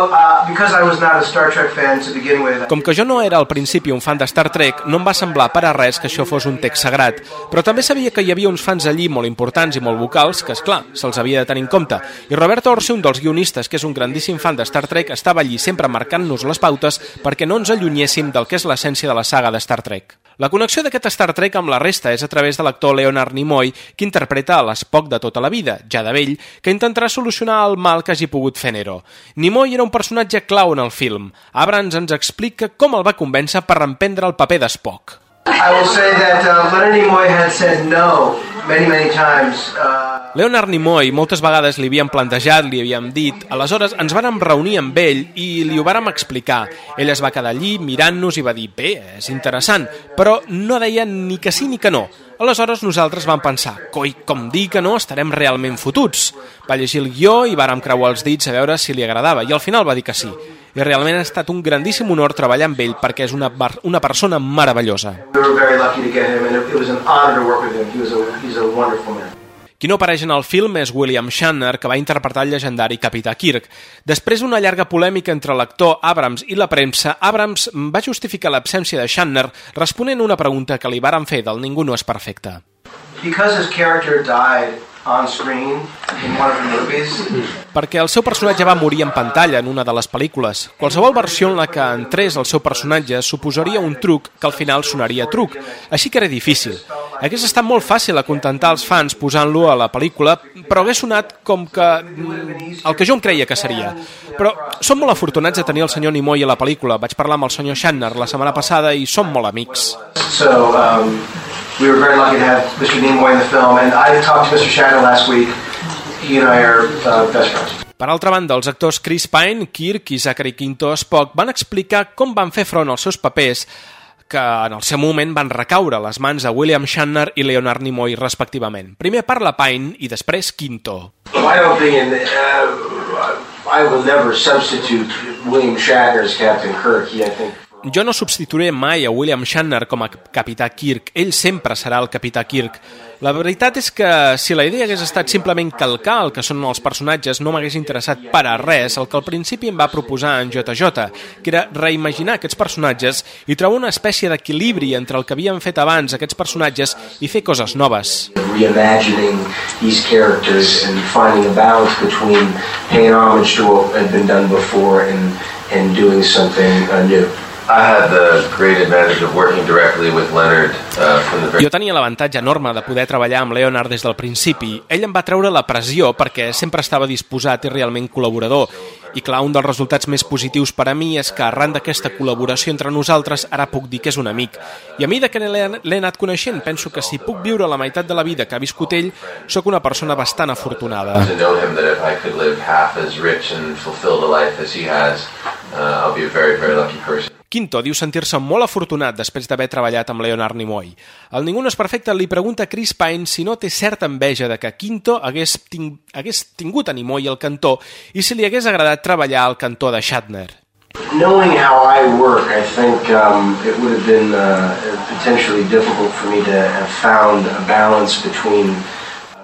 Com que jo no era al principi un fan de Star Trek, no em va semblar per a res que això fos un text sagrat, però també sabia que hi havia uns fans allí molt importants i molt vocals que, és clar, se'ls havia de tenir en compte. I Roberto Orsi, un dels guionistes, que és un grandíssim fan de Star Trek, estava allí sempre marcant-nos les pautes perquè no ens allunyéssim del que és l'essència de la saga de Star Trek. La connexió d'aquest Star Trek amb la resta és a través de l'actor Leonard Nimoy, que interpreta a l'Spock de tota la vida, ja de vell, que intentarà solucionar el mal que hagi pogut fer Nero. Nimoy era un personatge clau en el film. Abrams ens explica com el va convèncer per reemprendre el paper d'Spock. I will say that uh, Leonard Nimoy had said no many, many times. Uh, Leonard Nimoy moltes vegades li havíem plantejat, li havíem dit, aleshores ens vàrem reunir amb ell i li ho vàrem explicar. Ell es va quedar allí mirant-nos i va dir, bé, és interessant, però no deia ni que sí ni que no. Aleshores nosaltres vam pensar, coi, com dir que no, estarem realment fotuts. Va llegir el guió i vàrem creuar els dits a veure si li agradava, i al final va dir que sí. I realment ha estat un grandíssim honor treballar amb ell perquè és una, una persona meravellosa. we were very lucky to get him, and it, was an honor to work with him. He was a, he's a wonderful man. Qui no apareix en el film és William Shatner, que va interpretar el llegendari Capità Kirk. Després d'una llarga polèmica entre l'actor Abrams i la premsa, Abrams va justificar l'absència de Shatner responent una pregunta que li varen fer del Ningú no és perfecte. Because his character died on screen in one of the movies, Perquè el seu personatge va morir en pantalla en una de les pel·lícules. Qualsevol versió en la que entrés el seu personatge suposaria un truc que al final sonaria truc, així que era difícil. Hagués estat molt fàcil acontentar els fans posant-lo a la pel·lícula, però hagués sonat com que... mm, el que jo em creia que seria. Però som molt afortunats de tenir el senyor Nimoy a la pel·lícula. Vaig parlar amb el senyor Shatner la setmana passada i som molt amics. so um, we were very lucky to have Mr. Nimoy in the film. And I talked to Mr. Shatner last week. He and I are uh, best friends. Per altra banda, els actors Chris Pine, Kirk i Zachary Quinto Spock van explicar com van fer front als seus papers que en el seu moment van recaure a les mans de William Shatner i Leonard Nimoy respectivament. Primer parla Pine i després Quinto. My opinion, uh, I will never substitute William Shatner as Captain Kirk. He, I think, Jo no substituiré mai a William Shatner com a capità Kirk. Ell sempre serà el capità Kirk. La veritat és que si la idea hagués estat simplement calcar el que són els personatges no m'hagués interessat per a res el que al principi em va proposar en JJ, que era reimaginar aquests personatges i trobar una espècie d'equilibri entre el que havien fet abans aquests personatges i fer coses noves. reimagining these characters and finding a balance between paying homage to what had been done before and, and doing something uh, new. I had the great advantage of working directly with Leonard uh, from the very Jo tenia l'avantatge enorme de poder treballar amb Leonard des del principi. Ell em va treure la pressió perquè sempre estava disposat i realment col·laborador. I clar, un dels resultats més positius per a mi és que arran d'aquesta col·laboració entre nosaltres ara puc dir que és un amic. I a mi de que l'he anat coneixent, penso que si puc viure la meitat de la vida que ha viscut ell, sóc una persona bastant afortunada. Quinto diu sentir-se molt afortunat després d'haver treballat amb Leonard Nimoy. El Ningú no és perfecte li pregunta a Chris Pine si no té certa enveja de que Quinto hagués, ting hagués tingut a Nimoy al cantó i si li hagués agradat treballar al cantó de Shatner. Knowing how I work, I think um, it would have been uh, potentially difficult for me to have found a balance between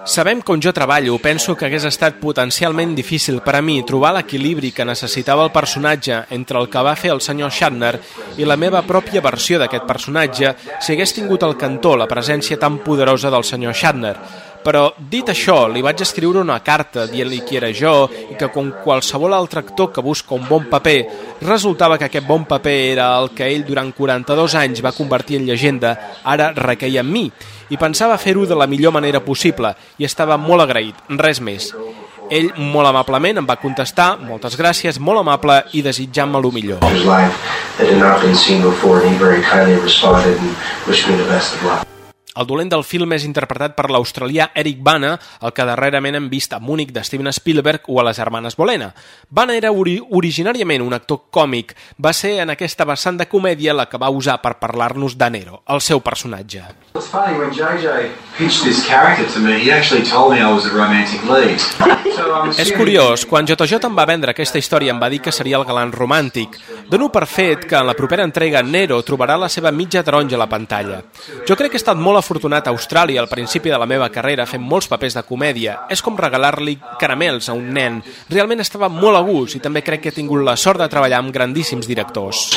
Sabem com jo treballo, penso que hagués estat potencialment difícil per a mi trobar l'equilibri que necessitava el personatge entre el que va fer el senyor Shatner i la meva pròpia versió d'aquest personatge si hagués tingut al cantó la presència tan poderosa del senyor Shatner. Però, dit això, li vaig escriure una carta dient-li qui era jo i que com qualsevol altre actor que busca un bon paper, resultava que aquest bon paper era el que ell durant 42 anys va convertir en llegenda, ara requeia en mi, i pensava fer-ho de la millor manera possible, i estava molt agraït, res més. Ell, molt amablement, em va contestar, moltes gràcies, molt amable i desitjant-me el millor. seen before, and he very kindly responded and wished me the best of luck. El dolent del film és interpretat per l'australià Eric Bana, el que darrerament hem vist a Múnich de Steven Spielberg o a les Hermanes Bolena. Bana era ori originàriament un actor còmic, va ser en aquesta vessant de comèdia la que va usar per parlar-nos de Nero, el seu personatge. It's funny, when JJ pitched this character to me, he actually told me I was the romantic lead. So I'm És curiós, quan JJ em va vendre aquesta història em va dir que seria el galant romàntic. Dono per fet que en la propera entrega Nero trobarà la seva mitja taronja a la pantalla. Jo crec que he estat molt afortunat a Austràlia al principi de la meva carrera fent molts papers de comèdia. És com regalar-li caramels a un nen. Realment estava molt a gust i també crec que he tingut la sort de treballar amb grandíssims directors.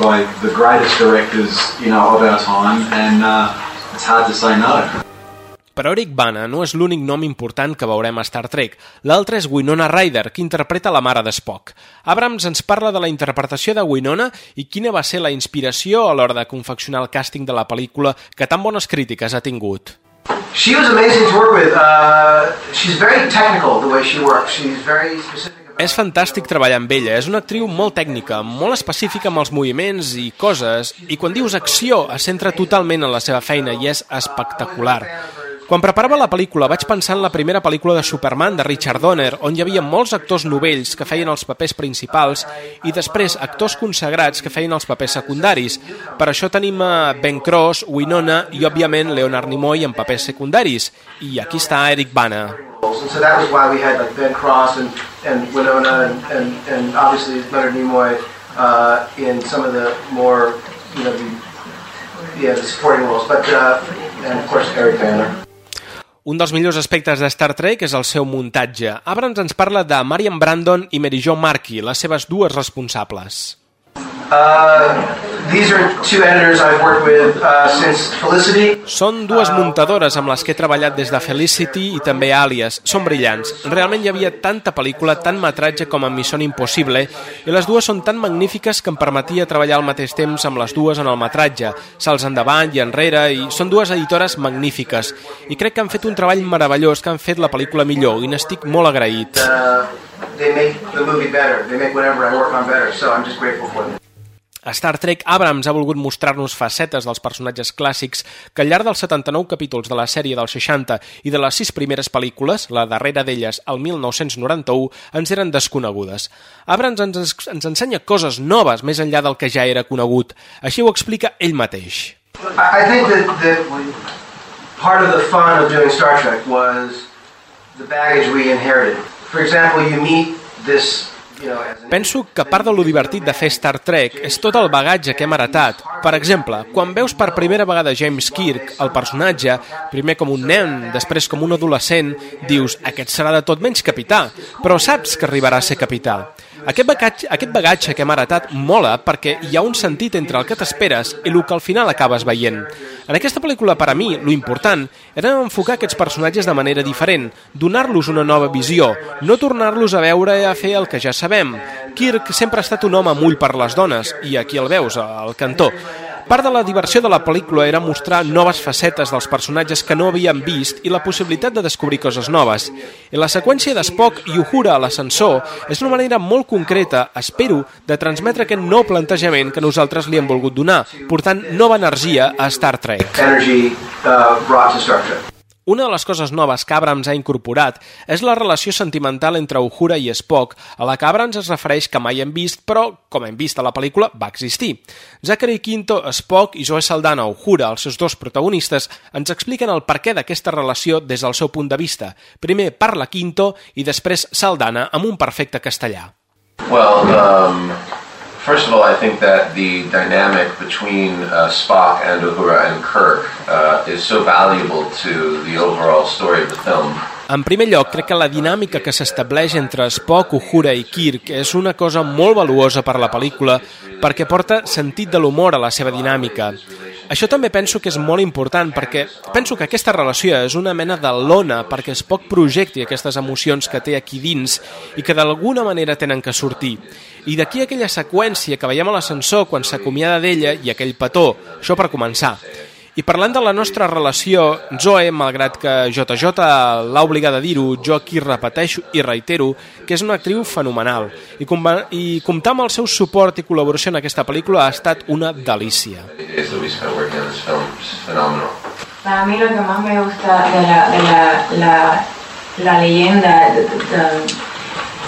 by the greatest directors, you know, of our time, and uh, it's hard to say no. Però Eric Bana no és l'únic nom important que veurem a Star Trek. L'altre és Winona Ryder, que interpreta la mare de Spock. Abrams ens parla de la interpretació de Winona i quina va ser la inspiració a l'hora de confeccionar el càsting de la pel·lícula que tan bones crítiques ha tingut. She was amazing to work with. Uh, she's very technical the way she works. She's very specific. És fantàstic treballar amb ella, és una actriu molt tècnica, molt específica amb els moviments i coses, i quan dius acció es centra totalment en la seva feina i és espectacular. Quan preparava la pel·lícula vaig pensar en la primera pel·lícula de Superman de Richard Donner, on hi havia molts actors novells que feien els papers principals i després actors consagrats que feien els papers secundaris. Per això tenim a Ben Cross, Winona i, òbviament, Leonard Nimoy en papers secundaris. I aquí està Eric Bana. So that was why we had like Ben Cross and, and Winona and, and, and obviously Leonard Nimoy uh, in some of the more, you know, the, yeah, the supporting roles. But, uh, and of course, Eric Banner. Un dels millors aspectes de Star Trek és el seu muntatge. Abrams ens parla de Marian Brandon i Mary Jo Markey, les seves dues responsables. Són dues muntadores amb les que he treballat des de Felicity i també Alias. Són brillants. Realment hi havia tanta pel·lícula, tant metratge com en Mission Impossible, i les dues són tan magnífiques que em permetia treballar al mateix temps amb les dues en el metratge, salts endavant i enrere, i són dues editores magnífiques. I crec que han fet un treball meravellós, que han fet la pel·lícula millor, i n'estic molt agraït. Uh, they make the movie better. They make whatever I work on better. So I'm just grateful for them. A Star Trek, Abrams ha volgut mostrar-nos facetes dels personatges clàssics que al llarg dels 79 capítols de la sèrie dels 60 i de les sis primeres pel·lícules, la darrera d'elles, el 1991, ens eren desconegudes. Abrams ens, ens ensenya coses noves més enllà del que ja era conegut. Així ho explica ell mateix. I think that, that part of the fun of doing Star Trek was the baggage we inherited. For example, you meet this Penso que part de lo divertit de fer Star Trek és tot el bagatge que hem heretat. Per exemple, quan veus per primera vegada James Kirk, el personatge, primer com un nen, després com un adolescent, dius, aquest serà de tot menys capità, però saps que arribarà a ser capità. Aquest bagatge, aquest bagatge que hem heretat mola perquè hi ha un sentit entre el que t'esperes i el que al final acabes veient. En aquesta pel·lícula, per a mi, lo important era enfocar aquests personatges de manera diferent, donar-los una nova visió, no tornar-los a veure i a fer el que ja sabem. Kirk sempre ha estat un home amb ull per les dones, i aquí el veus, al cantó. Part de la diversió de la pel·lícula era mostrar noves facetes dels personatges que no havíem vist i la possibilitat de descobrir coses noves. I la seqüència d'Spock i Uhura a l'ascensor és una manera molt concreta, espero, de transmetre aquest nou plantejament que nosaltres li hem volgut donar, portant nova energia a Star Trek. energy uh, Una de les coses noves que Abrams ha incorporat és la relació sentimental entre Uhura i Spock, a la que Abrams es refereix que mai hem vist, però, com hem vist a la pel·lícula, va existir. Zachary Quinto, Spock i Zoe Saldana, Uhura, els seus dos protagonistes, ens expliquen el perquè d'aquesta relació des del seu punt de vista. Primer parla Quinto i després Saldana amb un perfecte castellà. Well, um, first of all, I think that the dynamic between uh, Spock and Uhura and Kirk uh, is so valuable to the overall story of the film. En primer lloc, crec que la dinàmica que s'estableix entre Spock, Uhura i Kirk és una cosa molt valuosa per a la pel·lícula perquè porta sentit de l'humor a la seva dinàmica. Això també penso que és molt important perquè penso que aquesta relació és una mena de lona perquè pot projecti aquestes emocions que té aquí dins i que d'alguna manera tenen que sortir. I d'aquí aquella seqüència que veiem a l'ascensor quan s'acomiada d'ella i aquell petó, això per començar. I parlant de la nostra relació, Zoe, malgrat que JJ l'ha obligada a dir-ho, jo aquí repeteixo i reitero que és una actriu fenomenal. I, com i comptar amb el seu suport i col·laboració en aquesta pel·lícula ha estat una delícia. Para mí lo que más me gusta de la, de la, la, la leyenda, de, de,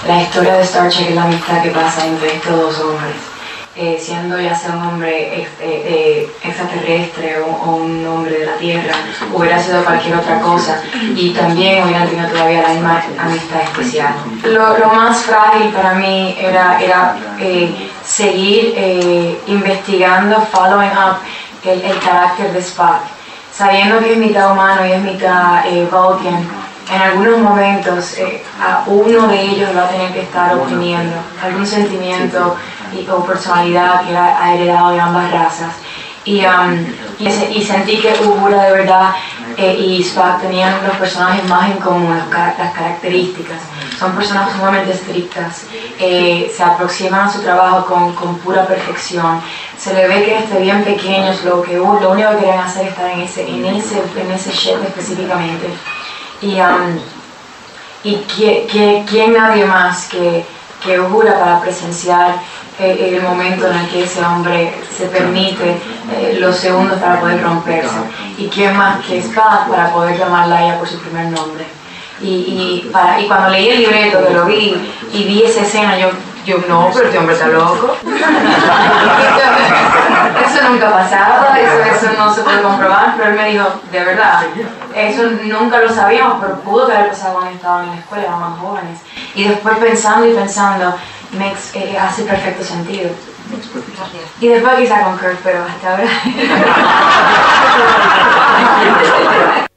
la historia de Star Trek es la amistad que pasa entre estos dos hombres eh, siendo ya sea un hombre ex, eh, extraterrestre o, o, un hombre de la Tierra, hubiera sido cualquier otra cosa y también hubieran tenido todavía la misma amistad especial. Lo, lo más frágil para mí era, era eh, seguir eh, investigando, following up el, el, carácter de Spock, sabiendo que es mitad humano y es mitad eh, Vulcan en algunos momentos eh, a uno de ellos va a tener que estar oprimiendo algún sentimiento o personalidad que ha, ha heredado de ambas razas. Y, um, y, y, sentí que Uhura de verdad eh, y Spock tenían los personajes más en común, las características. Son personas sumamente estrictas, eh, se aproximan a su trabajo con, con, pura perfección. Se le ve que desde bien pequeños lo, que, lo único que querían hacer es estar en ese, en ese, en ese ship específicamente. Y, um, y que, que, ¿quién nadie más que, que Uhura para presenciar eh, el momento en el que ese hombre se permite eh, los segundos para poder romperse? ¿Y quién más que Spock para poder llamarla a ella por su primer nombre? Y, y, para, y cuando leí el libreto, que lo vi, y vi esa escena, yo, yo no, pero este hombre está loco. eso nunca ha pasado, eso, eso no se puede comprobar, pero él me dijo, de verdad, eso nunca lo sabíamos, pero pudo que haber pasado cuando estaban en la escuela, eran más jóvenes. Y después pensando y pensando, makes, eh, hace perfecto sentido. Y después quizá con Kurt, pero hasta ahora...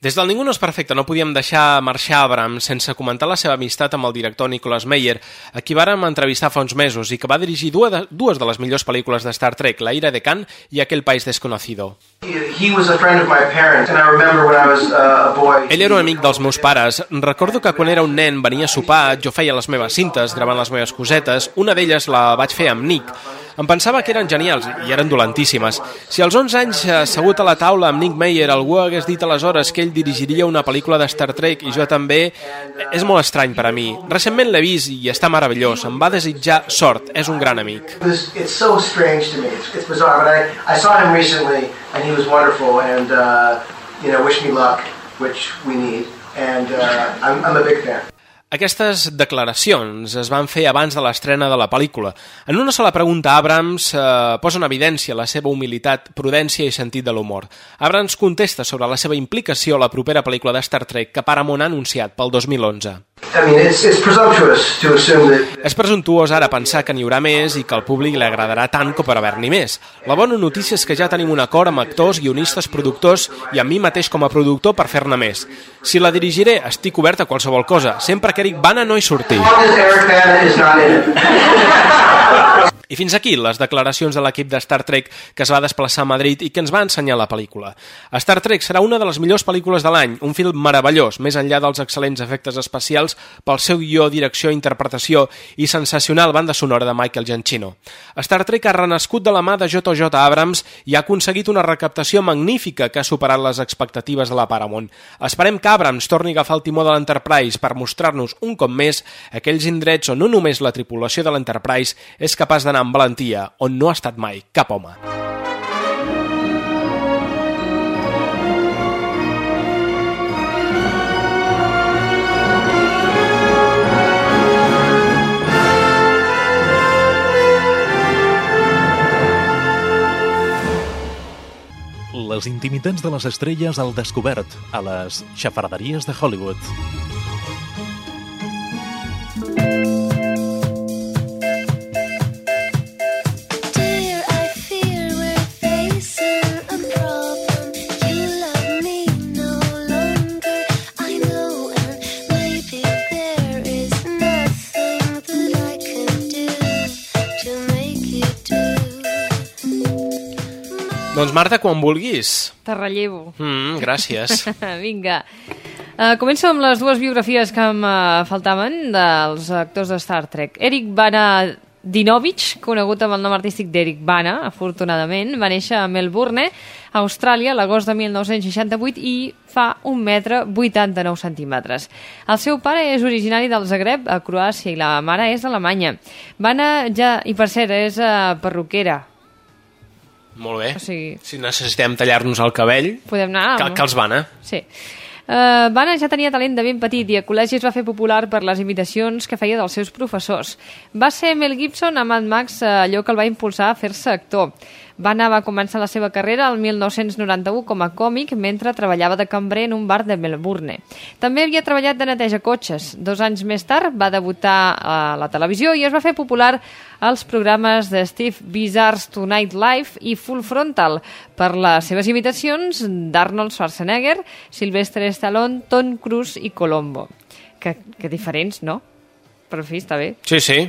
Des del Ningú no és perfecte no podíem deixar marxar Abrams sense comentar la seva amistat amb el director Nicholas Meyer, a qui vàrem entrevistar fa uns mesos i que va dirigir dues de, dues de les millors pel·lícules de Star Trek, La ira de Khan i Aquell país desconocido. Uh. Ell era un amic dels meus pares. Recordo que quan era un nen venia a sopar, jo feia les meves cintes, gravant les meves cosetes. Una d'elles la vaig fer amb Nick. Em pensava que eren genials i eren dolentíssimes. Si als 11 anys assegut a la taula amb Nick Meyer algú hagués dit aleshores que ell dirigiria una pel·lícula de Star Trek i jo també, és molt estrany per a mi. Recentment l'he vist i està meravellós. Em va desitjar sort. És un gran amic. It's so strange to me. It's bizarre, but I, I saw him recently and he was wonderful and uh, you know, wish me luck, which we need. And uh, I'm, I'm a big fan. Aquestes declaracions es van fer abans de l'estrena de la pel·lícula. En una sola pregunta, Abrams eh, posa en evidència la seva humilitat, prudència i sentit de l'humor. Abrams contesta sobre la seva implicació a la propera pel·lícula de Star Trek que Paramount ha anunciat pel 2011. I mean, it's, it's presumptuous to assume that... És presumptuós ara pensar que n'hi haurà més i que al públic li agradarà tant com per haver-n'hi més. La bona notícia és que ja tenim un acord amb actors, guionistes, productors i amb mi mateix com a productor per fer-ne més. Si la dirigiré, estic obert a qualsevol cosa, sempre que Eric Bana no hi surti. I fins aquí les declaracions de l'equip de Star Trek que es va desplaçar a Madrid i que ens va ensenyar la pel·lícula. Star Trek serà una de les millors pel·lícules de l'any, un film meravellós, més enllà dels excel·lents efectes especials pel seu guió, direcció, interpretació i sensacional banda sonora de Michael Giacchino. Star Trek ha renascut de la mà de J.J. Abrams i ha aconseguit una recaptació magnífica que ha superat les expectatives de la Paramount. Esperem que Abrams torni a agafar el timó de l'Enterprise per mostrar-nos un cop més aquells indrets on no només la tripulació de l'Enterprise és capaç d'anar anar amb valentia on no ha estat mai cap home. Les intimitats de les estrelles al descobert a les xafarderies de Hollywood. Doncs Marta, quan vulguis. Te rellevo. Mm, gràcies. Vinga. Uh, començo amb les dues biografies que em uh, faltaven dels actors de Star Trek. Eric Bana Dinovich, conegut amb el nom artístic d'Eric Bana, afortunadament, va néixer a Melbourne, Austràlia, l'agost de 1968 i fa 1 metre 89 centímetres. El seu pare és originari del Zagreb, a Croàcia, i la mare és alemanya. Bana, ja, i per cert, és uh, perruquera. Molt bé. O sigui- Si necessitem tallar-nos el cabell, Podem anar... que, amb- que els van, eh? Sí. Uh, Bana ja tenia talent de ben petit i a col·legi es va fer popular per les imitacions que feia dels seus professors. Va ser Mel Gibson a Mad Max eh, allò que el va impulsar a fer-se actor. Bana va començar la seva carrera el 1991 com a còmic mentre treballava de cambrer en un bar de Melbourne. També havia treballat de neteja cotxes. Dos anys més tard va debutar a la televisió i es va fer popular als programes de Steve Bizarre's Tonight Live i Full Frontal per les seves imitacions d'Arnold Schwarzenegger, Sylvester Stallone, Tom Cruise i Colombo. Que, que diferents, no? Però, en fi, està bé. Sí, sí.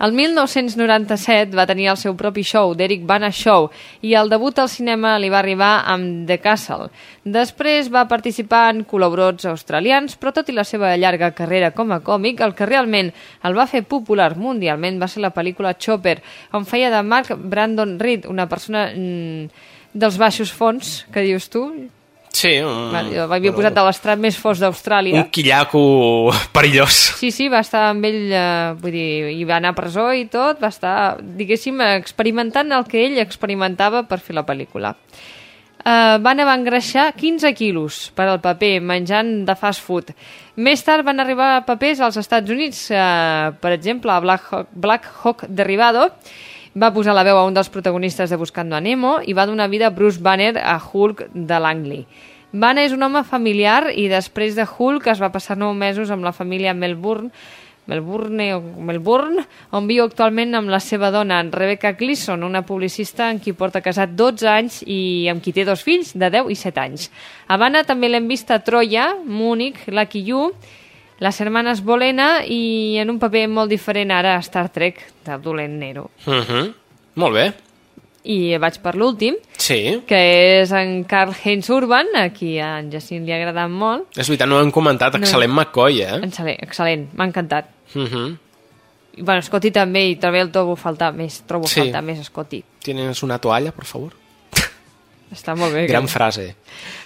El 1997 va tenir el seu propi show, d'Eric Bana Show, i el debut al cinema li va arribar amb The Castle. Després va participar en col·laborats australians, però tot i la seva llarga carrera com a còmic, el que realment el va fer popular mundialment va ser la pel·lícula Chopper, on feia de Mark Brandon Reed, una persona mm, dels baixos fons, que dius tu? Sí, un, Va, jo L'havia posat de l'estrat més fos d'Austràlia. un quillaco perillós. Sí, sí, va estar amb ell, eh, vull dir, i va anar a presó i tot, va estar, diguéssim, experimentant el que ell experimentava per fer la pel·lícula. Uh, van va engreixar 15 quilos per al paper, menjant de fast food. Més tard van arribar papers als Estats Units, uh, per exemple, a Black Hawk, Black Hawk Derribado, va posar la veu a un dels protagonistes de Buscando a Nemo i va donar vida a Bruce Banner a Hulk de Langley. Banner és un home familiar i després de Hulk es va passar nou mesos amb la família Melbourne, Melbourne o Melbourne, on viu actualment amb la seva dona, Rebecca Gleason, una publicista amb qui porta casat 12 anys i amb qui té dos fills de 10 i 7 anys. A Banner també l'hem vist a Troia, Múnich, Lucky You, les hermanes Bolena i en un paper molt diferent ara a Star Trek, de dolent Nero. Uh -huh. Molt bé. I vaig per l'últim, Sí, que és en Carl Heinz Urban, a qui a en Jacint li ha agradat molt. és veritat, no ho hem comentat. No. Excel·lent McCoy, eh? Excel·lent, excel·lent m'ha encantat. Uh -huh. I, bueno, Scotty també, i també el trobo faltar més, trobo Sí. faltar més Scotty. ¿Tienes una toalla, por favor? Està molt bé. Gran que- frase.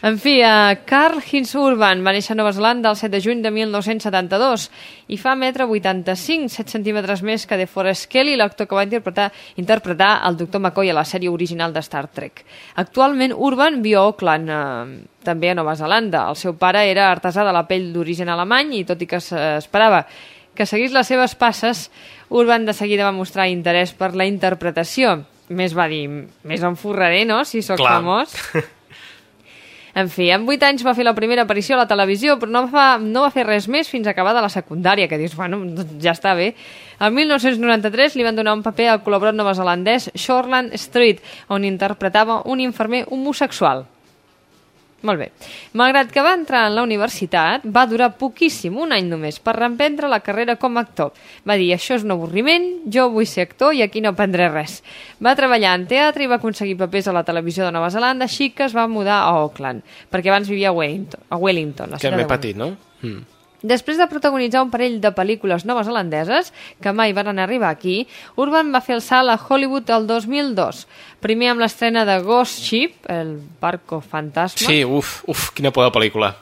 En fi, uh, Carl Heinz Urban va néixer a Nova Zelanda el 7 de juny de 1972 i fa metre 85, 7 centímetres més que de Forrest Kelly, l'actor que va interpretar, interpretar el Dr. McCoy a la sèrie original de Star Trek. Actualment, Urban viu a Auckland, eh, també a Nova Zelanda. El seu pare era artesà de la pell d'origen alemany i tot i que s'esperava que seguís les seves passes, Urban de seguida va mostrar interès per la interpretació. Més va dir, més em forraré, no?, si sóc Clar. famós. En fi, amb 8 anys va fer la primera aparició a la televisió, però no va, no va fer res més fins a acabar de la secundària, que dius, bueno, doncs ja està bé. El 1993 li van donar un paper al col·laborat neozelandès Shoreland Street, on interpretava un infermer homosexual. Molt bé. Malgrat que va entrar en la universitat, va durar poquíssim, un any només, per reemprendre la carrera com a actor. Va dir, això és un avorriment, jo vull ser actor i aquí no aprendré res. Va treballar en teatre i va aconseguir papers a la televisió de Nova Zelanda, així que es va mudar a Auckland, perquè abans vivia a Wellington. A Wellington la Que m'he patit, no? Mm. Després de protagonitzar un parell de pel·lícules neozelandeses, que mai van arribar aquí, Urban va fer el salt a Hollywood el 2002. Primer amb l'estrena de Ghost Ship, el barco fantasma, Sí, uf, uf, quina por de pel·lícula.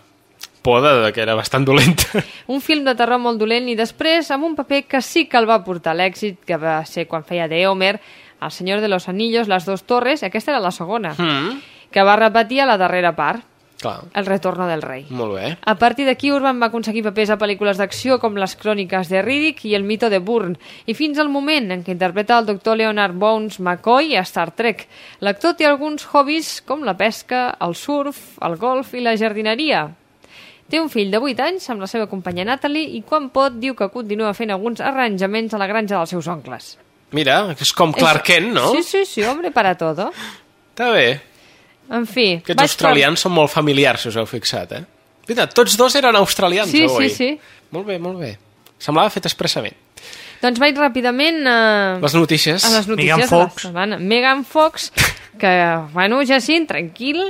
Por de que era bastant dolenta. un film de terror molt dolent, i després amb un paper que sí que el va portar l'èxit, que va ser quan feia de Homer, El senyor de los anillos, Les dos torres, aquesta era la segona, Mm. que va repetir a la darrera part. Clar, El retorno del rei. molt bé. A partir d'aquí, Urban va aconseguir papers a pel·lícules d'acció com Les cròniques de Riddick i El mito de Bourne, i fins al moment en què interpreta el doctor Leonard Bones McCoy a Star Trek. L'actor té alguns hobbies com la pesca, el surf, el golf i la jardineria. Té un fill de 8 anys amb la seva companya Natalie i quan pot diu que continua fent alguns arranjaments a la granja dels seus oncles. Mira, és com Clark Kent, no? Sí, sí, sí, hombre, para todo. Està bé. En fi... Aquests australians són molt familiars, si us heu fixat, eh? Mira, tots dos eren australians Sí, avui. sí, sí. Molt bé, molt bé. Semblava fet expressament. Doncs vaig ràpidament a... Les notícies. A les notícies Megan de la Fox. setmana. Megan Fox, que, bueno, Jacint, tranquil,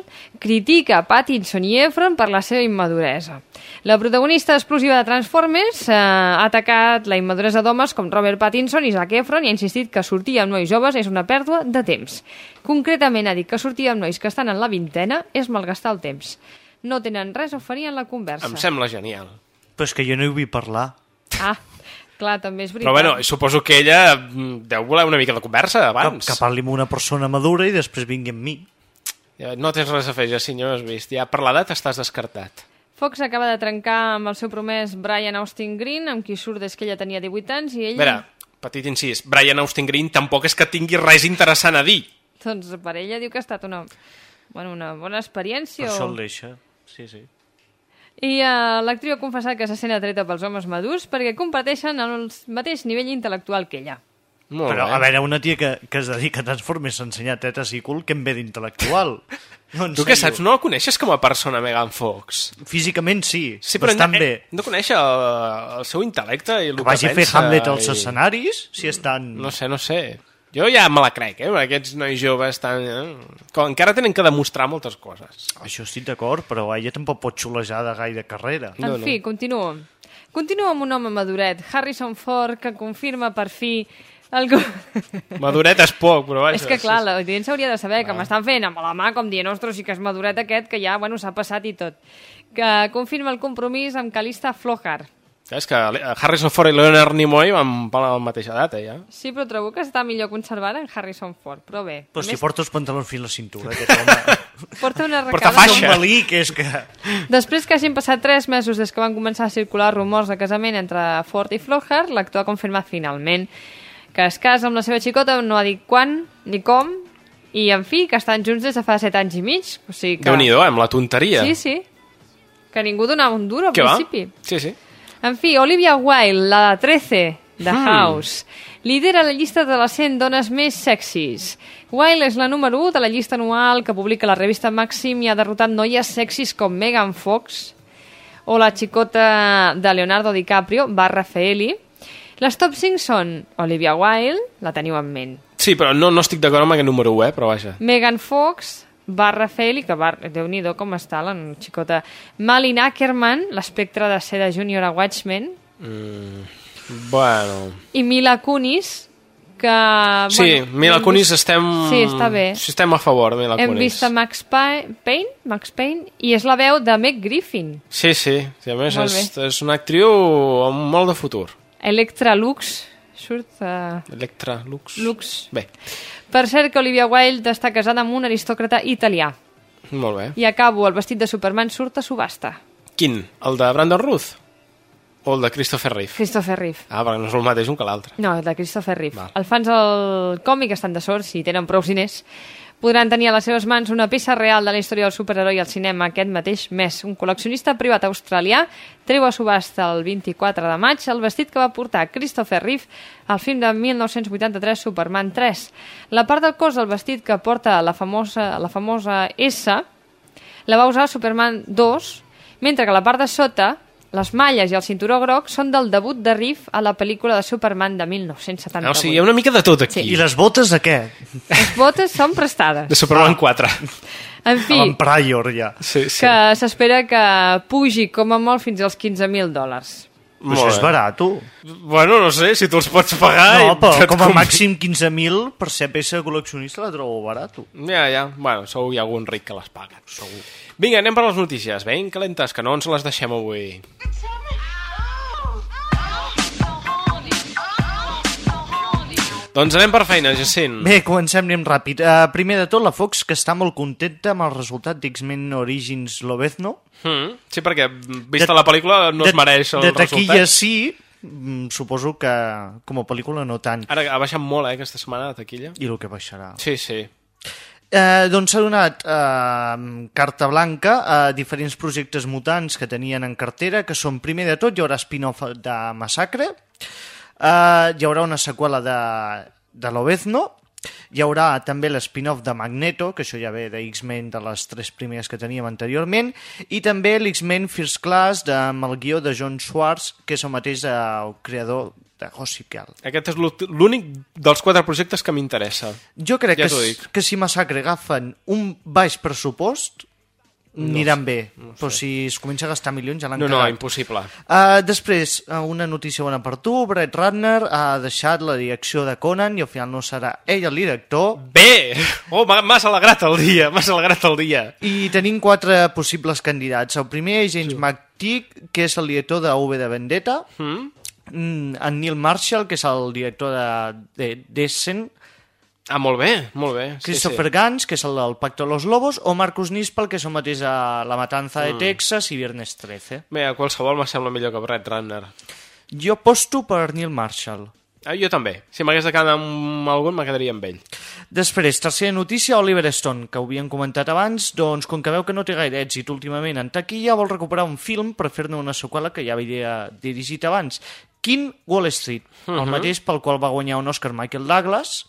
critica Pattinson i Efron per la seva immaduresa. La protagonista explosiva de Transformers eh, ha atacat la immaduresa d'homes com Robert Pattinson i Zac Efron i ha insistit que sortir amb nois joves és una pèrdua de temps. Concretament ha dit que sortir amb nois que estan en la vintena és malgastar el temps. No tenen res a oferir en la conversa. Em sembla genial. Però és que jo no hi vull parlar. Ah, clar, també és veritat. Però bueno, suposo que ella mm, deu voler una mica de conversa Que, abans. que parli amb una persona madura i després vingui amb mi. Ja, No tens res a fer, ja, si no has vist. Ja per l'edat estàs descartat. Fox acaba de trencar amb el seu promès Brian Austin Green, amb qui surt des que ella tenia 18 anys, i ell... A veure, petit incís, Brian Austin Green tampoc és que tingui res interessant a dir. Doncs per ella diu que ha estat una, bueno, una bona experiència. Per això el O... deixa. Sí, sí. I uh, l'actriu ha confessat que se sent atreta pels homes madurs perquè comparteixen el mateix nivell intel·lectual que ella. Molt Però, bé. a veure, una tia que, que es dedica a Transformers a ensenyar tetes i cul, què em ve d'intel·lectual? No, Tu què saps? No la coneixes com a persona, Megan Fox? Físicament sí, Sí, però bastant hem, bé. hem de conèixer el, el seu intel·lecte i el Que que, vagi a fer Hamlet als i- escenaris, si estan... No sé, no sé. Jo ja me la crec, eh? Aquests nois joves estan... Eh? Com, encara tenen que demostrar moltes coses. Això estic d'acord, però ella tampoc pot xulejar de gaire carrera. En fi, continuo. Continuo amb un home maduret, Harrison Ford, que confirma per fi algú... Maduret és poc, però vaja. És que, clar, l'audiència hauria de saber que m'estan fent amb la mà com dient, ostres, sí que és maduret aquest, que ja, bueno, s'ha passat i tot. Que confirma el compromís amb Calista Flojar. És que Harrison Ford i Leonard Nimoy van per la mateixa data, ja. Sí, però trobo que està millor conservada en Harrison Ford, però bé. Però si més, porta els pantalons fins a la cintura, aquest home. porta una Porta arracada... faixa. Un malic, és que... Després que hagin passat tres mesos des que van començar a circular rumors de casament entre Ford i Flojar, l'actor ha confirmat finalment que es casa amb la seva xicota, no ha dit quan ni com, i en fi, que estan junts des de fa set anys i mig. O sigui que... Déu-n'hi-do, eh, amb la tonteria. Sí, sí. Que ningú donava un duro al va? principi. Sí, sí. En fi, Olivia Wilde, la de 13, de Hmm. House, lidera la llista de les 100 dones més sexis. Wilde és la número 1 de la llista anual que publica la revista Maxim i ha derrotat noies sexis com Megan Fox o la xicota de Leonardo DiCaprio, Barra Faeli. Les top 5 són Olivia Wilde, la teniu en ment, Sí, però no, no estic d'acord amb aquest número 1, eh, però vaja. Megan Fox, Barra Faeli, que bar... déu nhi com està la xicota, Malin Ackerman, l'espectre de Seda Junior a Watchmen, Mm, bueno... i Mila Kunis, que... Sí, bueno, Mila hem Kunis vist- estem... Sí, està bé. Sí, estem a favor, Mila Hem Kunis. vist a Max Pa- Payne, Max Payne, i és la veu de Meg Griffin. Sí, sí. sí a més, és, és una actriu amb molt de futur. Electra Lux, surt... Uh, Electra Lux. Lux. Bé, Per cert que Olivia Wilde està casada amb un aristòcrata italià. molt bé. I acabo, el vestit de Superman surt a subhasta. Quin? El de Brandon Ruth? O el de Christopher Reeve? Christopher Reeve. Ah, perquè no és el mateix un que l'altre. No, de Christopher Reeve. Els fans del còmic estan de sort, si tenen prou diners, podran tenir a les seves mans una peça real de la història del superheroi al cinema aquest mateix mes. Un col·leccionista privat australià treu a subhasta el 24 de maig el vestit que va portar Christopher Reeve al film de 1983 Superman 3. La part del cos del vestit que porta la famosa, la famosa S la va usar Superman 2, mentre que la part de sota les malles i el cinturó groc són del debut de Reeve a la pel·lícula de Superman de 1978. Ah, o sigui, hi ha una mica de tot aquí. I les botes de què? Les botes són prestades. De Superman 4. En fi, Amb Pryor, ja. Sí, sí. que s'espera que pugi com a molt fins als 15.000 dòlars. Però això és barat, tu. Bueno, no sé, si tu els pots pagar... No, però com a convé. màxim 15.000 per ser peça col·leccionista la trobo barat. Ja, ja. Bueno, segur hi ha algun ric que les paga. Segur. Vinga, anem per les notícies. Ben calentes, que no ens les deixem avui. Doncs anem per feina, Jacint. Bé, comencem, anem ràpid. Uh, primer de tot, la Fox, que està molt contenta amb el resultat d'X-Men Origins Lobezno. Mm, sí, perquè vista la pel·lícula no es mereix el de taquilla resultat. sí, mm, suposo que com a pel·lícula no tant. Ara ha baixat molt, eh, aquesta setmana, de taquilla. I el que baixarà. Sí, sí. Eh, doncs s'ha donat eh, carta blanca a diferents projectes mutants que tenien en cartera, que són, primer de tot, hi haurà spin-off de Massacre, eh, hi haurà una seqüela de, de Lobezno, hi haurà també l'spin-off de Magneto, que això ja ve de X-Men de les tres primeres que teníem anteriorment, i també l'X-Men First Class de, amb el guió de John Schwartz, que és el mateix eh, el creador de Gossip Girl. Aquest és l'ú- l'únic dels quatre projectes que m'interessa. Jo crec ja que, que si Massacre agafen un baix pressupost, No aniran sé, bé. no Però si es comença a gastar milions ja l'han No, no, cagat. impossible. Uh, després, uh, una notícia bona per tu. Brett Ratner ha deixat la direcció de Conan i al final no serà ell el director. Bé! Oh, m'ha m'has alegrat el dia, m'has alegrat el dia. I tenim quatre possibles candidats. El primer és James McTeague, que és el director de V de Vendetta. Mm? Mm, en Neil Marshall, que és el director de, de Descent. Ah, molt bé, molt bé. Sí, Christopher sí. Gans, que és el del Pacto de los Lobos, o Marcus Nispel, que és el mateix a La Matanza de Mm. Texas i Viernes 13. Bé, a qualsevol me sembla millor que Brett Runner. Jo posto per Neil Marshall. Ah, jo també. Si m'hagués de quedar amb algun, me quedaria amb ell. Després, tercera notícia, Oliver Stone, que ho havíem comentat abans, doncs com que veu que no té gaire èxit últimament en taquilla, vol recuperar un film per fer-ne una seqüela que ja havia dirigit abans. King Wall Street, el Mhm. mateix pel qual va guanyar un Oscar Michael Douglas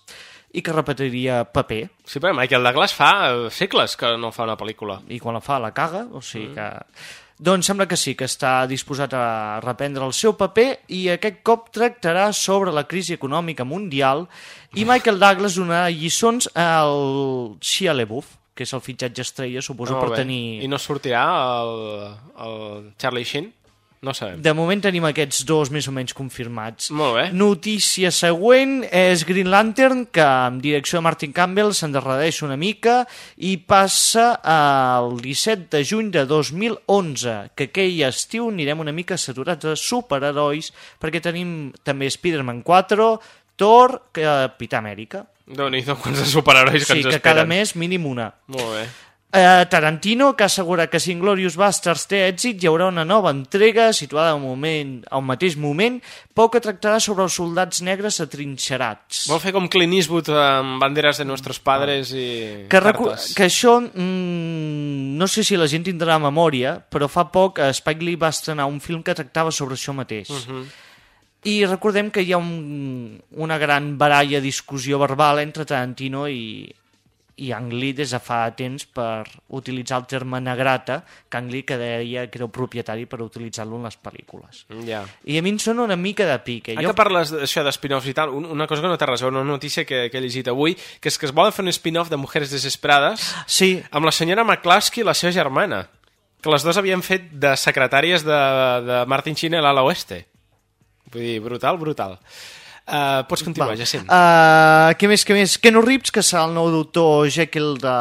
i que repetiria paper. Sí, però Michael Douglas fa eh, segles que no fa una pel·lícula. I quan la fa la caga, o sigui que... Doncs sembla que sí, que està disposat a reprendre el seu paper i aquest cop tractarà sobre la crisi econòmica mundial i Michael Douglas donarà lliçons al Shia LaBeouf, que és el fitxatge estrella, suposo, Molt per bé. tenir... I no sortirà el, el Charlie Sheen? No sabem. De moment tenim aquests dos més o menys confirmats. Molt bé. Notícia següent és Green Lantern, que amb direcció de Martin Campbell s'endarrereix una mica i passa al 17 de juny de 2011, que aquell estiu anirem una mica saturats de superherois, perquè tenim també Spider-Man 4, Thor, Capità Amèrica. Déu-n'hi-do quants de superherois que Sí, ens que esperen. cada mes mínim una. Molt bé. Eh, Tarantino, que assegura que si Inglorious Basterds té èxit, hi haurà una nova entrega situada al, moment, al mateix moment, però que tractarà sobre els soldats negres atrinxerats. Vol fer com Clint Eastwood amb banderes de nostres padres i Que, cartes. que això, mm, no sé si la gent tindrà memòria, però fa poc eh, Spike Lee va estrenar un film que tractava sobre això mateix. Mhm. I recordem que hi ha un, una gran baralla, discussió verbal entre Tarantino i, i Ang Lee des de fa temps per utilitzar el terme negrata, que Ang Lee que deia que era propietari per utilitzar-lo en les pel·lícules. Ja. I a mi em sona una mica de pique. Ara que parles d'això de spin-offs i tal, un- una cosa que no té res a veure, una notícia que, que he llegit avui, que és que es volen fer un spin-off de Mujeres Desesperades sí. amb la senyora McCluskey i la seva germana, que les dues havien fet de secretàries de, de Martin Sheen a l'ala oeste. Vull dir, brutal, brutal. Uh, pots continuar, Jacint. Uh, què més, què més? Keno Reeves, que serà el nou doctor Jekyll de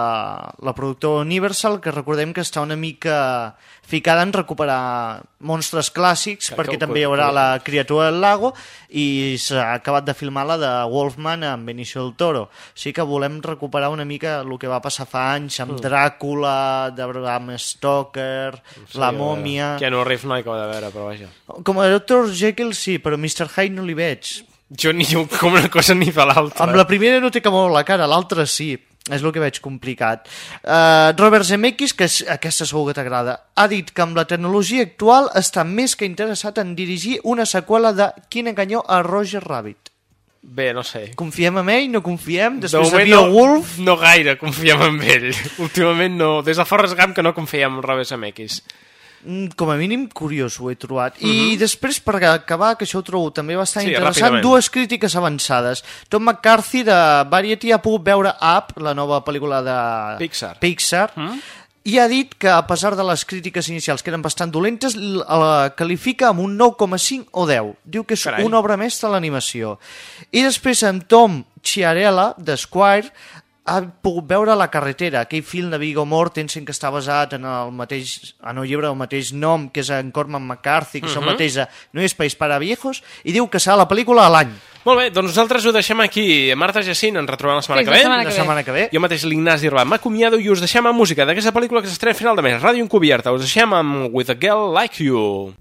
la productora Universal, que recordem que està una mica ficada en recuperar monstres clàssics, Que- perquè que- també hi haurà la criatura del lago, i s'ha acabat de filmar la de Wolfman amb Benicio del Toro. O sigui que volem recuperar una mica el que va passar fa anys amb Mm. Dràcula, de Bram Stoker, la Sí, mòmia... Keanu Reeves no acaba de veure, però vaja. Com a Dr. Jekyll sí, però Mr. Hyde no li veig. Jo ni com una cosa ni fa l'altra. Amb la primera no té que moure la cara, l'altra sí. És el que veig complicat. Uh, Robert Zemeckis, que és, aquesta segur que t'agrada, ha dit que amb la tecnologia actual està més que interessat en dirigir una seqüela de Quin enganyó a Roger Rabbit. Bé, no sé. Confiem en ell? No confiem? Després de, moment Beowulf? no, no gaire confiem en ell. Últimament no. Des de Forrest Gump que no confiem en Robert Zemeckis. Mm, Com a mínim, curiós ho he trobat. I Mhm. després, per acabar, que això ho trobo també bastant Sí, interessant, ràpidament. dues crítiques avançades. Tom McCarthy, de Variety, ha pogut veure Up, la nova pel·lícula de Pixar. Pixar i ha dit que, a pesar de les crítiques inicials, que eren bastant dolentes, la qualifica amb un 9,5 o 10. Diu que és Carai. una obra mestra a l'animació. I després, en Tom Chiarella, d'Esquire, ha pogut veure La carretera, aquell film de Viggo Mortensen que està basat en el mateix, en el llibre del mateix nom, que és en Corman McCarthy, que és el Mhm. mateix de No hi ha espais para viejos, i diu que serà la pel·lícula a l'any. Molt bé, doncs nosaltres ho deixem aquí. Marta Jacint, ens retrobem la setmana Fins que la ve. setmana que La setmana que ve. Jo mateix, l'Ignasi Irba, m'acomiado i us deixem amb música d'aquesta pel·lícula que s'estrena a final de mes, Ràdio Encubierta. Us deixem amb With a Girl Like You.